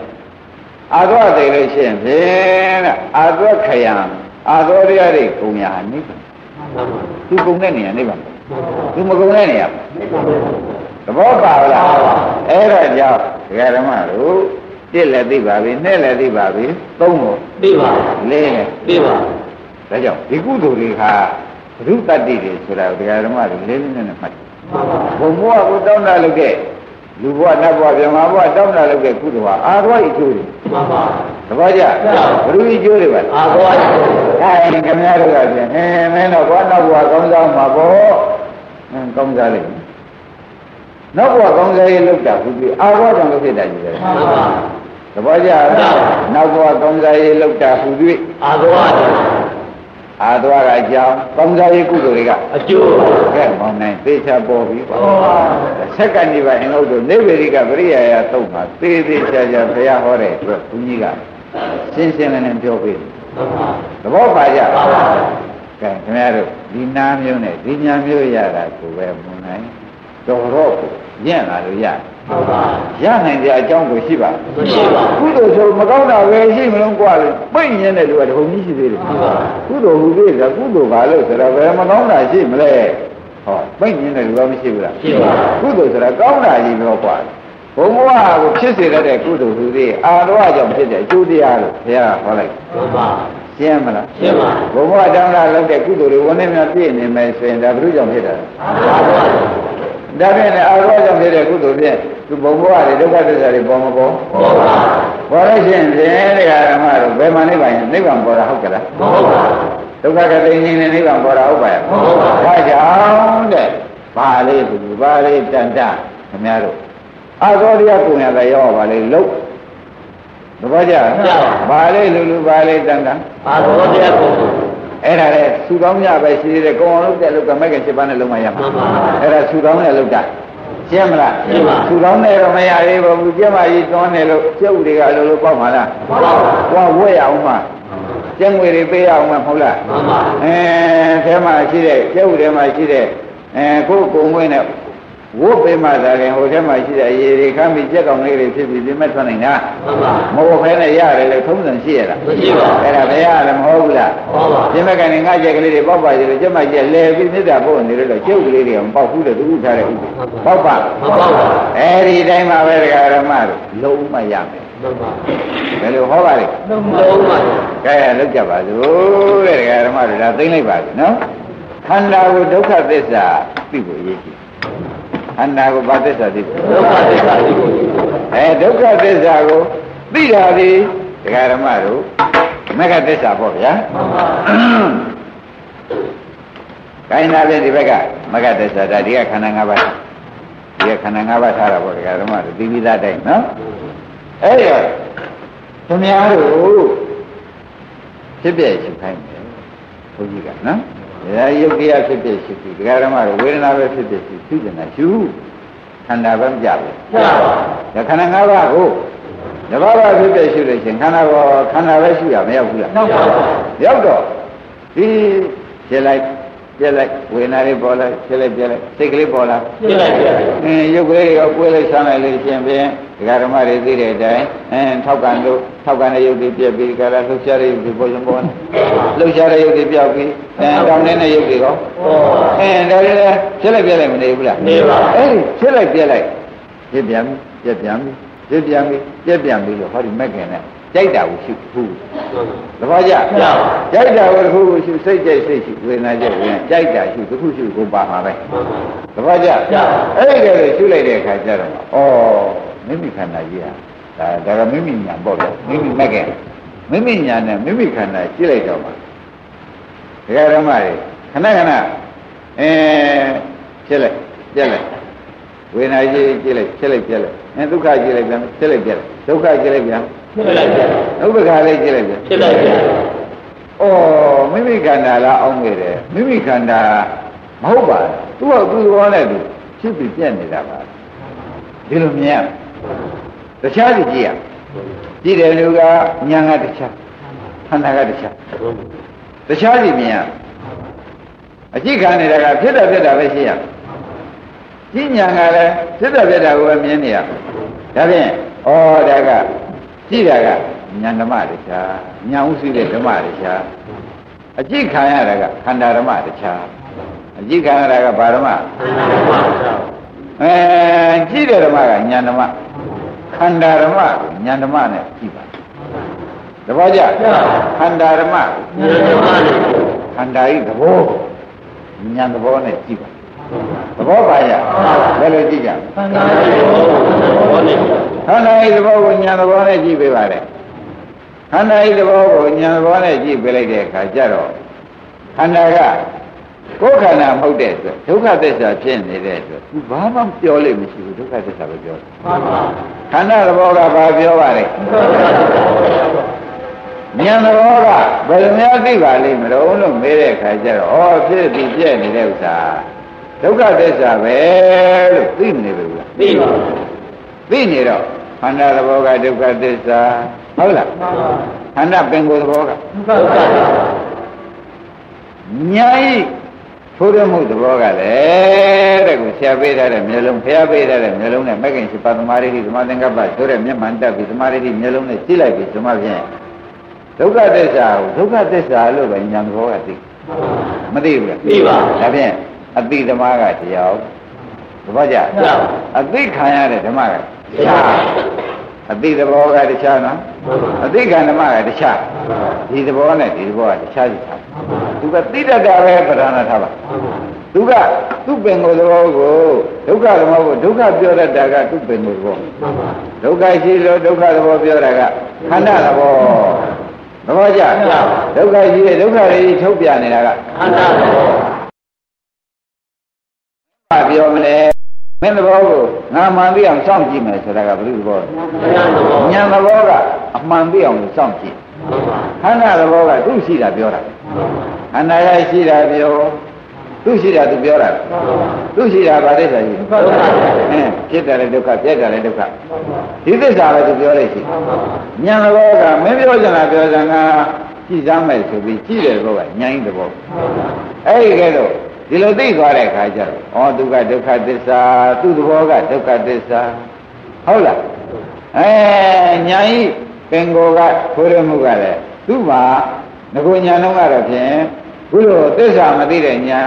အာသွားသေးလို့ရှိရင်ဖြင့်တဲ့အာသွားခယံအာသွားတရားတွေကုံညာနိဗ္ဗာန်မှန်ပါသူကုံတဲ့နေရာနိဗ္ဗာန်မှန်ပါသူမကုံတဲ့နေရာသဘောပါလားအဲ့ဒါကြောင့်ဒကာဓမ္မတို့တစ်လည်းသိပါပြီနှစ်လည်းသိပါပြီသုံးဖို့သိပါလေးလည်းသိပါ ဒါကြောင့်ဒီကုသိုလ်တွေဟာဘုရုတ္တတိတွေဆိုတာဒကာဓမ္မတွေလေးလေးနက်နက်မှတ်တယ်မှန်ပါဘုံဘဝကိုတောင်းတလုပ်တဲ့လူဘဝနတ်ဘဝဗြဟ္မာဘဝတောင်းတလုပ်တဲ့ကုသိုလ်ဟာအာရဝဤကျိုးတွေမှန်ပါသဘောကျဘုရုဤကျိုးတွေပါအာသွားချုပ်အဲခင်ဗျားတို့ကပြန်အဲမင်းတော့ဘောနောက်ဘဝကောင်းစားမှာပေါ့အင်းကောင်းစားလိမ့်မယ်နောက်ဘဝကောင်းစားရေးလုပ်တာဘူးပြီအာရဝကြောင့်လုပ်ဖြစ်တာကြီးတယ်မှန်ပါသဘောကျလားနောက်ဘဝကောင်းစားရေးလုပ်တာဘူးပြီအာသွားချုပ် အာသွားကအကြောင်းကောင်းစားရေးကုသိုလ်တွေကအကျိုးကဲမောင်းနိုင်သေချာပေါ်ပြီပါမှန်ပါဆက်ကနေပါအင်္ဂုတ္တနေဗေရိကပရိယာယသုံးပါသေသေးချာချာဘုရားဟောတဲ့အတွက်ဘုန်းကြီးကရှင်းရှင်းလင်းလင်းပြောပေးတယ်မှန်ပါသဘောပါကြပါပါကဲခင်ဗျားတို့ဒီနာမျိုးနဲ့ဒီညာမျိုးရတာကိုပဲမွန်နိုင်တော်တော့ကိုညံ့လာလို့ရတယ်မှန်ပါ ရနိုင်ကြအကြောင်းကိုရှိပါ မရှိပါ ကုသိုลဆိုမကောင်းတာပဲရှိမလို့กว่าလေပိတ်ညင်းတဲ့လူကတခုံကြီးရှိသေးတယ်ကုသိုလ်ဟူသေးတယ်ကုသိုလ်ဘာလို့ဆိုတော့ဘယ်မကောင်းတာရှိမလဲဟောပိတ်ညင်းတဲ့လူကမရှိဘူးလား ရှိပါ ကုသိုလ်ဆိုတာကောင်းတာကြီးပြောกว่าဘုံဘဝကိုဖြစ်စေတတ်တဲ့ကုသိုလ်ဟူသေးအာတော်ကြောင့်ဖြစ်တဲ့အကျိုးတရားလို့ဘုရားဟောလိုက် မှန်ပါ ရှင်းမလား ရှင်းပါ ဘုံဘဝတောင်းတာလုပ်တဲ့ကုသိုလ်တွေဝန်နဲ့များပြည့်နေမယ်ဆိုရင်ဒါဘုရုကြောင့်ဖြစ်တာ အာသွားချုပ် ဒါဖြင့်လည်းအာရောကြောင့်ဖြစ်တဲ့ကုသိုလ်ဖြင့်သူဘုံဘဝတွေဒုက္ခသစ္စာတွေပေါ်မပေါ်မှန်ပါပေါ်လို့ရှိရင်ဖြင့်တရားဓမ္မတို့ဘယ်မှာနိဗ္ဗာန်နိဗ္ဗာန်ပေါ်တာဟုတ်ကလားမဟုတ်ပါဒုက္ခကတိငြိမ်းတဲ့နိဗ္ဗာန်ပေါ်တာဟုတ်ပါရဲ့ဟုတ်ပါဒါကြောင့်တဲ့ဘာလေးဘူးဘာလေးတန်တခင်ဗျားတို့အာသောတရားကိုရတာရောပါလေလုံးသဘောကျလားဘာလေးလူလူဘာလေးတန်တအာသွားတဲ့ကို အဲ့ဒါလေသူကောင်းကြပဲရှိသေးတယ်ကောင်းအောင်လုပ်တဲ့လောက်ကမဲ့က7ပါးနဲ့လုံးမရမှာမှန်ပါအဲ့ဒါသူကောင်းတဲ့လောက်တာရှင်းမလားရှင်းပါသူကောင်းတဲ့တော့မရသေးဘူးကျက်မကြီးတွန်းနေလို့ကျုပ်တွေကလိုလိုပေါ့မှာလားမှန်ပါဟောဝဲရအောင်မှာကျက်ငွေတွေပေးရအောင်မှာမဟုတ်လားမှန်ပါအဲအဲမှာရှိတဲ့ကျုပ်တွေမှာရှိတဲ့အဲကိုယ်ကုံငွေနဲ့ ဝုတ်ပေးမှသာခင်ဟိုထဲမှာရှိတဲ့ရေတွေခမ်းပြီးကြက်ကောင်လေးတွေဖြစ်ပြီးပြမဲ့ထွက်နိုင်တာမှန်ပါမဟုတ်ဘဲနဲ့ရတယ်လေထုံးစံရှိရလားမရှိပါအဲ့ဒါဘယ်ရလဲမဟုတ်ဘူးလားမှန်ပါပြမကန်ငါကြက်ကလေးတွေပေါက်ပါကြလို့ကျမကြက်လဲပြီးမြစ်တာပို့နေလို့ကျုပ်ကလေးတွေကမပေါက်ဘူးတဲ့သူဥထားတဲ့ဥပေါက်ပါမပေါက်ပါအဲ့ဒီတိုင်းမှာပဲတရားဓမ္မတို့လုံးမရမယ်မှန်ပါဘယ်လိုဟောပါလဲလုံးလုံးပါကဲလောက်ကြပါစို့တဲ့တရားဓမ္မတို့ဒါသိမ့်လိုက်ပါပြီနော်ခန္ဓာကိုဒုက္ခသစ္စာသိဖို့ရည် ရှိခန္ဓာကိုဘာသစ္စာသိဖို့ဒုက္ခသစ္စာဒီကိုအဲဒုက္ခသစ္စာကိုသိတာဒီတရားဓမ္မတို့မဂ္ဂသစ္စာပေါ့ဗျာမှန်ပါကိုင်းနာဖြင့်ဒီဘက်ကမဂ္ဂသစ္စာဒါဒီကခန္ဓာ၅ပါးဒီကခန္ဓာ၅ပါးထားတာပေါ့တရားဓမ္မတို့သိပြီးသားတိုင်းနော်အဲ့ရသူများတို့ဖြစ်ပြရှိခိုင်းတယ်ဘုန်းကြီးကနော် ဒါယုတ်တရားဖြစ်ပြရှိပြီတရားဓမ္မတို့ဝေဒနာပဲဖြစ်ပြရှိသိကျင်တာရှုခန္ဓာပဲမကြဘူးရပါဒါခန္ဓာ၅ပါးကိုတဘာဝဖြစ်ပြရှိလို့ရှင်ခန္ဓာကောခန္ဓာပဲရှိရမရောက်ဘူးလားရောက်ပါရောက်တော့ဒီရှင်းလိုက်ပြက်လိုက်ဝေဒနာလေးပေါ်လာဖြစ်လိုက်ပြက်လိုက်စိတ်ကလေးပေါ်လာပြလိုက်ပြလိုက်အင်းရုပ်ကလေးရောကိုယ်လေးဆမ်းလိုက်လို့ရှင်ဖြင့် ဒကာဓမ္မတွေသိတဲ့အတိုင်းအင်းထောက်ကန်လို့ထောက်ကန်တဲ့ရုပ်တွေပြက်ပြီးကြလားလှုပ်ရှားတဲ့ရုပ်တွေပေါ်ရှင်ပေါ်နေလှုပ်ရှားတဲ့ရုပ်တွေပြောက်ပြီးအင်းတောင်းနေတဲ့ရုပ်တွေရောဟောအင်းဒါလည်းဖြစ်လိုက်ပြက်လိုက်မနေဘူးလားနေပါအဲ့ဒီဖြစ်လိုက်ပြက်လိုက်ပြက်ပြန်ပြီပြက်ပြန်ပြီပြက်ပြန်ပြီပြက်ပြန်ပြီလို့ဟောဒီမက်ကင်နဲ့ကြိုက်တာကိုရှိဘူးသဘောကျကြိုက်တာကိုတစ်ခုခုရှိစိတ်ကြိုက်စိတ်ရှိဝေဒနာကြိုက်ဝေဒနာကြိုက်တာရှိတစ်ခုရှိကိုပါမှာပဲသဘောကျအဲ့ဒီကလေးရှုလိုက်တဲ့အခါကျတော့ဩ မိမိခန္ဓာကြီးဟာဒါဒါကမိမိညာပေါ့လေမိမိမက်ကဲမိမိညာနဲ့မိမိခန္ဓာရှင်းလိုက်တော့မှာဒကာဓမ္မတွေခဏခဏအဲဖြစ်လိုက်ပြက်လိုက်ဝေဒနာကြီးကြည့်လိုက်ဖြစ်လိုက်ပြက်လိုက်အဲဒုက္ခကြည့်လိုက်ပြန်ဖြစ်လိုက်ပြက်လိုက်ဒုက္ခကြည့်လိုက်ပြန်ပြလိုက်ပြလိုက်ဥပ္ပခါလေးကြည့်လိုက်ပြန်ဖြစ်လိုက်ပြလိုက်။အော်မိမိခန္ဓာလားအောင်းခဲ့တယ်။မိမိခန္ဓာမဟုတ်ပါဘူး။သူ့ဟာသူ့ဘောနဲ့သူဖြစ်ပြီးပြက်နေတာပါ။ဒီလိုမြင်ရ။ တခြားစီကြည့်ရ။ကြည့်တယ်လူကညာကတခြားခန္ဓာကတခြားတခြားစီမြင်ရ။အကြည့်ခံနေတာကဖြစ်တာဖြစ်တာပဲရှိရ။ကြည့်ညာကလည်းဖြစ်တာဖြစ်တာကိုပဲမြင်နေရ။ဒါဖြင့်ဩဒါကကြည့်တာကညာဓမ္မတခြားညာဥရှိတဲ့ဓမ္မတခြားအကြည့်ခံရတာကခန္ဓာဓမ္မတခြားအကြည့်ခံရတာကဘာဓမ္မ အဲကြည့်တဲ့ဓမ္မကညာဓမ္မခန္ဓာဓမ္မကိုညာဓမ္မနဲ့ကြည့်ပါတပည့်ကြခန္ဓာဓမ္မကိုဉာဏ်ဓမ္မနဲ့ခန္ဓာဤသဘောညာသဘောနဲ့ကြည့်ပါသဘောပါရဘယ်လိုကြည့်ကြလဲခန္ဓာရဲ့ဘောနဲ့ခန္ဓာဤသဘောကိုညာသဘောနဲ့ကြည့်ပေးပါလေခန္ဓာဤသဘောကိုညာသဘောနဲ့ကြည့်ပေးလိုက်တဲ့အခါကျတော့ခန္ဓာက ကိုယ်ခန္ဓာမဟုတ်တဲ့အတွက်ဒုက္ခသစ္စာဖြစ်နေတဲ့အတွက်သူဘာမှပြောလို့မရှိဘူးဒုက္ခသစ္စာပဲပြောတယ်ပါပါခန္ဓာသဘောကဘာပြောပါလဲဉာဏ်သဘောကဘယ်လိုများသိပါလိမ့်မလို့လို့မေးတဲ့အခါကျတော့ဩဖြစ်ပြီးပြည့်နေတဲ့ဥစ္စာဒုက္ခသစ္စာပဲလို့သိမနေဘူးလားသိပါသိနေတော့ခန္ဓာသဘောကဒုက္ခသစ္စာဟုတ်လားပါပါခန္ဓာပင်ကိုယ်သဘောကဒုက္ခသစ္စာညာဤ ထိုးရမှုသဘောကလည်းတဲ့ကိုဆရာပေးထားတဲ့မျိုးလုံးဖျားပေးထားတဲ့မျိုးလုံးနဲ့မဂ္ဂင်ရှိပါသမာဓိသမာသင်္ကပ္ပဆိုတဲ့မျက်မှန်တက်ပြီးသမာဓိမျိုးလုံးနဲ့ကြည့်လိုက်ပြီးဒီမှာဖြင့်ဒုက္ခသစ္စာကိုဒုက္ခသစ္စာလို့ပဲညာသဘောကသိမသိဘူးလားသိပါဒါဖြင့်အတိဓမ္မကတရားသဘောကျအသိခံရတဲ့ဓမ္မကတရား အတိသဘောကတခြားနော်အသိခံဓမ္မကတခြားဒီသဘောနဲ့ဒီသဘောကတခြားစီထားသူကသိတတ်တာပဲပဓာနာထားပါသူကသူ့ပင်ကိုယ်သဘောကိုဒုက္ခသဘောကိုဒုက္ခပြောတတ်တာကသူ့ပင်ကိုယ်သဘောဒုက္ခရှိလို့ဒုက္ခသဘောပြောတာကခန္ဓာသဘောသဘောကျဒုက္ခရှိတဲ့ဒုက္ခတွေထုတ်ပြနေတာကခန္ဓာဘောဘာပြောမလဲ မင်းသဘောကိုငါမှန်သိအောင်စောင့်ကြည့်မယ်ဆိုတာကဘယ်လိုသဘောဉာဏ်သဘောဉာဏ်သဘောကအမှန်သိအောင်စောင့်ကြည့်ခန္ဓာသဘောကသူ့ရှိတာပြောတာခန္ဓာကရှိတာပြောသူ့ရှိတာသူပြောတာသူ့ရှိတာဗာဒိဋ္ဌာရှိအင်းဖြစ်တယ်လည်းဒုက္ခပြက်တယ်လည်းဒုက္ခဒီသစ္စာပဲသူပြောလိုက်ရှိဉာဏ်သဘောကမင်းပြောကြတာပြောစံကကြည့်စမ်းမယ်ဆိုပြီးကြည့်တယ်ဘောကဉာဏ်ဤသဘောအဲ့ဒီကဲတော့ ဒီလိုသိသွားတဲ့အခါကျတော့ဩဒုက္ခဒုက္ခသစ္စာသူ့သဘောကဒုက္ခသစ္စာဟုတ်လားအဲညာဤပင်ကိုကခိုးရမှုကလည်းသူ့မှာငကိုညာတော့ကတော့ဖြင့်ဘုလိုသစ္စာမသိတဲ့ညာ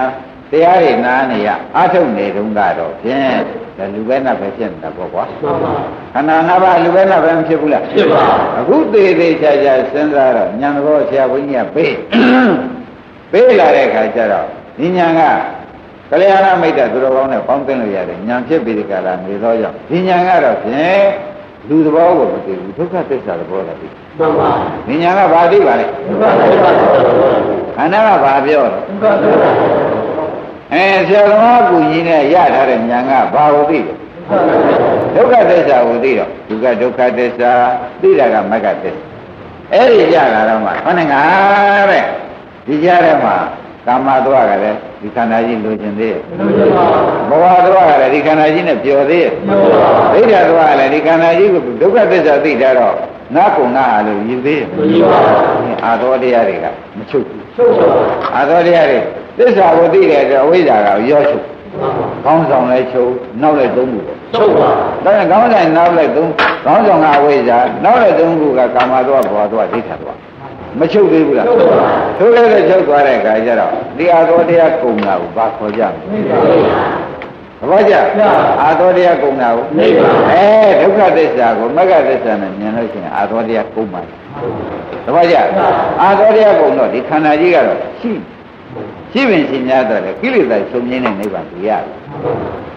တရားတွေနားနေရအာထုတ်နေတုန်းကတော့ဖြင့်ဒါလူပဲနဲ့ပဲဖြစ်နေတာပေါ့ကွာမှန်ပါခန္ဓာငါးပါးလူပဲနဲ့ပဲမဖြစ်ဘူးလားဖြစ်ပါအခုသေးသေးချာချာစဉ်းစားတော့ညာသဘောဆရာဘုန်းကြီးကပေးပေးလာတဲ့အခါကျတော့ ဒီညာကကလျာဏမိတ်တသူတော်ကောင်းနဲ့ပေါင်းသိလို့ရတယ်ညာဖြစ်ပြီးဒီကလာနေတော့ကြောင့်ဒီညာကတော့ဖြင့်လူသဘောကိုမသိဘူးဒုက္ခသစ္စာသဘောလည်းသိမှန်ပါဒီညာကဘာသိပါလဲဒုက္ခသစ္စာသဘောခန္ဓာကဘာပြောလဲဒုက္ခသစ္စာအဲဆရာသမားကူကြီးနဲ့ရထားတဲ့ညာကဘာကိုသိလဲဒုက္ခသစ္စာကိုသိတော့ဒုက္ခဒုက္ခသစ္စာသိတာကမဂ္ဂသစ္စာအဲ့ဒီကြလာတော့မှခဏငါတဲ့ဒီကြားထဲမှာ ကာမသွားကလည်းဒီခန္ဓာကြီးလိုချင်သေးရဲ့လို့ရပါဘဝသွားကလည်းဒီခန္ဓာကြီးနဲ့ပျော်သေးရဲ့လို့ရပါဒိဋ္ဌာသွားကလည်းဒီခန္ဓာကြီးကိုဒုက္ခသစ္စာသိတာတော့ငါကုံငါဟာလို့ယူသေးရဲ့လို့ရပါအာသောတရားတွေကမချုပ်ဘူးချုပ်ပါအာသောတရားတွေသစ္စာကိုသိတဲ့အတွက်အဝိဇ္ဇာကရောချုပ်ကောင်းဆောင်လဲချုပ်နောက်လဲသုံးခုပေါ့ချုပ်ပါဒါနဲ့ကောင်းဆိုင်နောက်လဲသုံးကောင်းဆောင်ကအဝိဇ္ဇာနောက်လဲသုံးခုကကာမတော့ဘောတော့ဒိဋ္ဌတော့ မချုပ်သေးဘူးလားချုပ်လဲတဲ့ချုပ်သွားတဲ့အခါကျတော့တရားတော်တရားကုံတာကိုဘာခေါ်ကြမလဲသဘောကျအာတော်တရားကုံတာကိုအဲဒုက္ခသစ္စာကိုမဂ္ဂသစ္စာနဲ့မြင်လို့ရှိရင်အာတော်တရားကုံပါသဘောကျအာတော်တရားကုံတော့ဒီခန္ဓာကြီးကတော့ရှိရှိပင်ရှိများတော့လေကိလေသာချုပ်ငင်းတဲ့နိဗ္ဗာန်ကိုရတယ်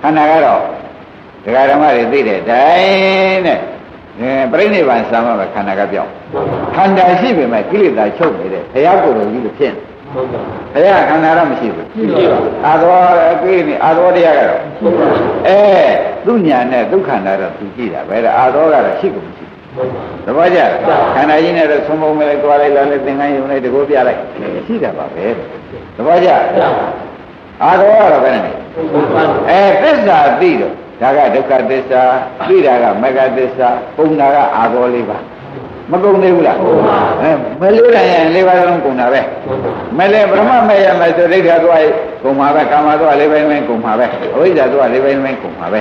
ခန္ဓာကတော့ဒကာဓမ္မတွေသိတဲ့တိုင်းနဲ့ အဲပြိဋိဘံစာမပဲခန္ဓာကပြောင်းခန္ဓာရှိပေမဲ့ကိလေသာချုပ်နေတဲ့ဘုရားကိုယ်တော်ကြီးလို့ဖြစ်နေဘုရားခန္ဓာတော့မရှိဘူးအာသောအကိနေအာသောတရားကတော့အဲသူညာနဲ့ဒုက္ခန္တာတော့သူကြည့်တာပဲတဲ့အာသောကတော့ရှိကုန်မရှိသဘောကျလားခန္ဓာကြီးနဲ့တော့သုံးပုံမဲ့လိုက်သွားလိုက်လာလိုက်သင်္ကန်းယုံလိုက်တကိုးပြလိုက်ရှိတာပါပဲသဘောကျအာသောကတော့ဘယ်နဲ့အဲသစ္စာသိတော့ ဒါကဒုက္ခသစ္စာသိတာကမဂ္ဂသစ္စာပုံတာကအာသောလေးပါမကုန်သေးဘူးလားအဲမလေးတိုင်းရင်လေးပါးလုံးကုန်တာပဲမလေးပရမမဲ့ရမယ်ဆိုဒိဋ္ဌာသွားရင်ကုန်မှာပဲကာမသွားလေးပိုင်းပိုင်းကုန်မှာပဲအဝိဇ္ဇာသွားလေးပိုင်းပိုင်းကုန်မှာပဲ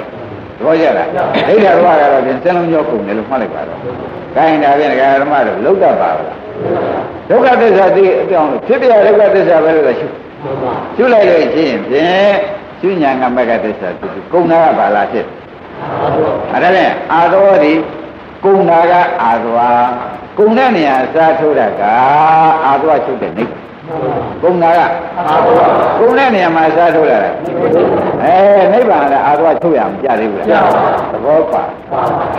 သဘောကျလားဒိဋ္ဌာသွားကတော့ပြင်စက်လုံးကျော်ကုန်တယ်လို့မှတ်လိုက်ပါတော့ခိုင်းတာပြင်ဒကာဓမ္မတို့လောက်တတ်ပါဘူးလားဒုက္ခသစ္စာသိအပြောင်းလို့ဖြစ်ပြဒုက္ခသစ္စာပဲလို့ရှုရှုလိုက်လို့ရှိရင်ဖြင့် ရှုညာကမဂ္ဂသစ္စာသူကုန်တာကဘာလားဖြစ်အဲ့ဒါနဲ့အာသောဒီကုံတာကအာသွားကုံတဲ့နေရာစားထိုးတာကအာသွားချုပ်တဲ့နိဗ္ဗာန်ကုံတာကကုံတဲ့နေရာမှာစားထိုးတာအဲနိဗ္ဗာန်ကအာသွားချုပ်ရမကြသေးဘူးလားသဘောပါ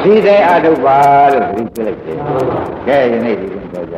ဒီတိုင်းအာထုပ်ပါလို့ဒီပြလိုက်တယ်ကဲယနေ့ဒီလိုပြောကြ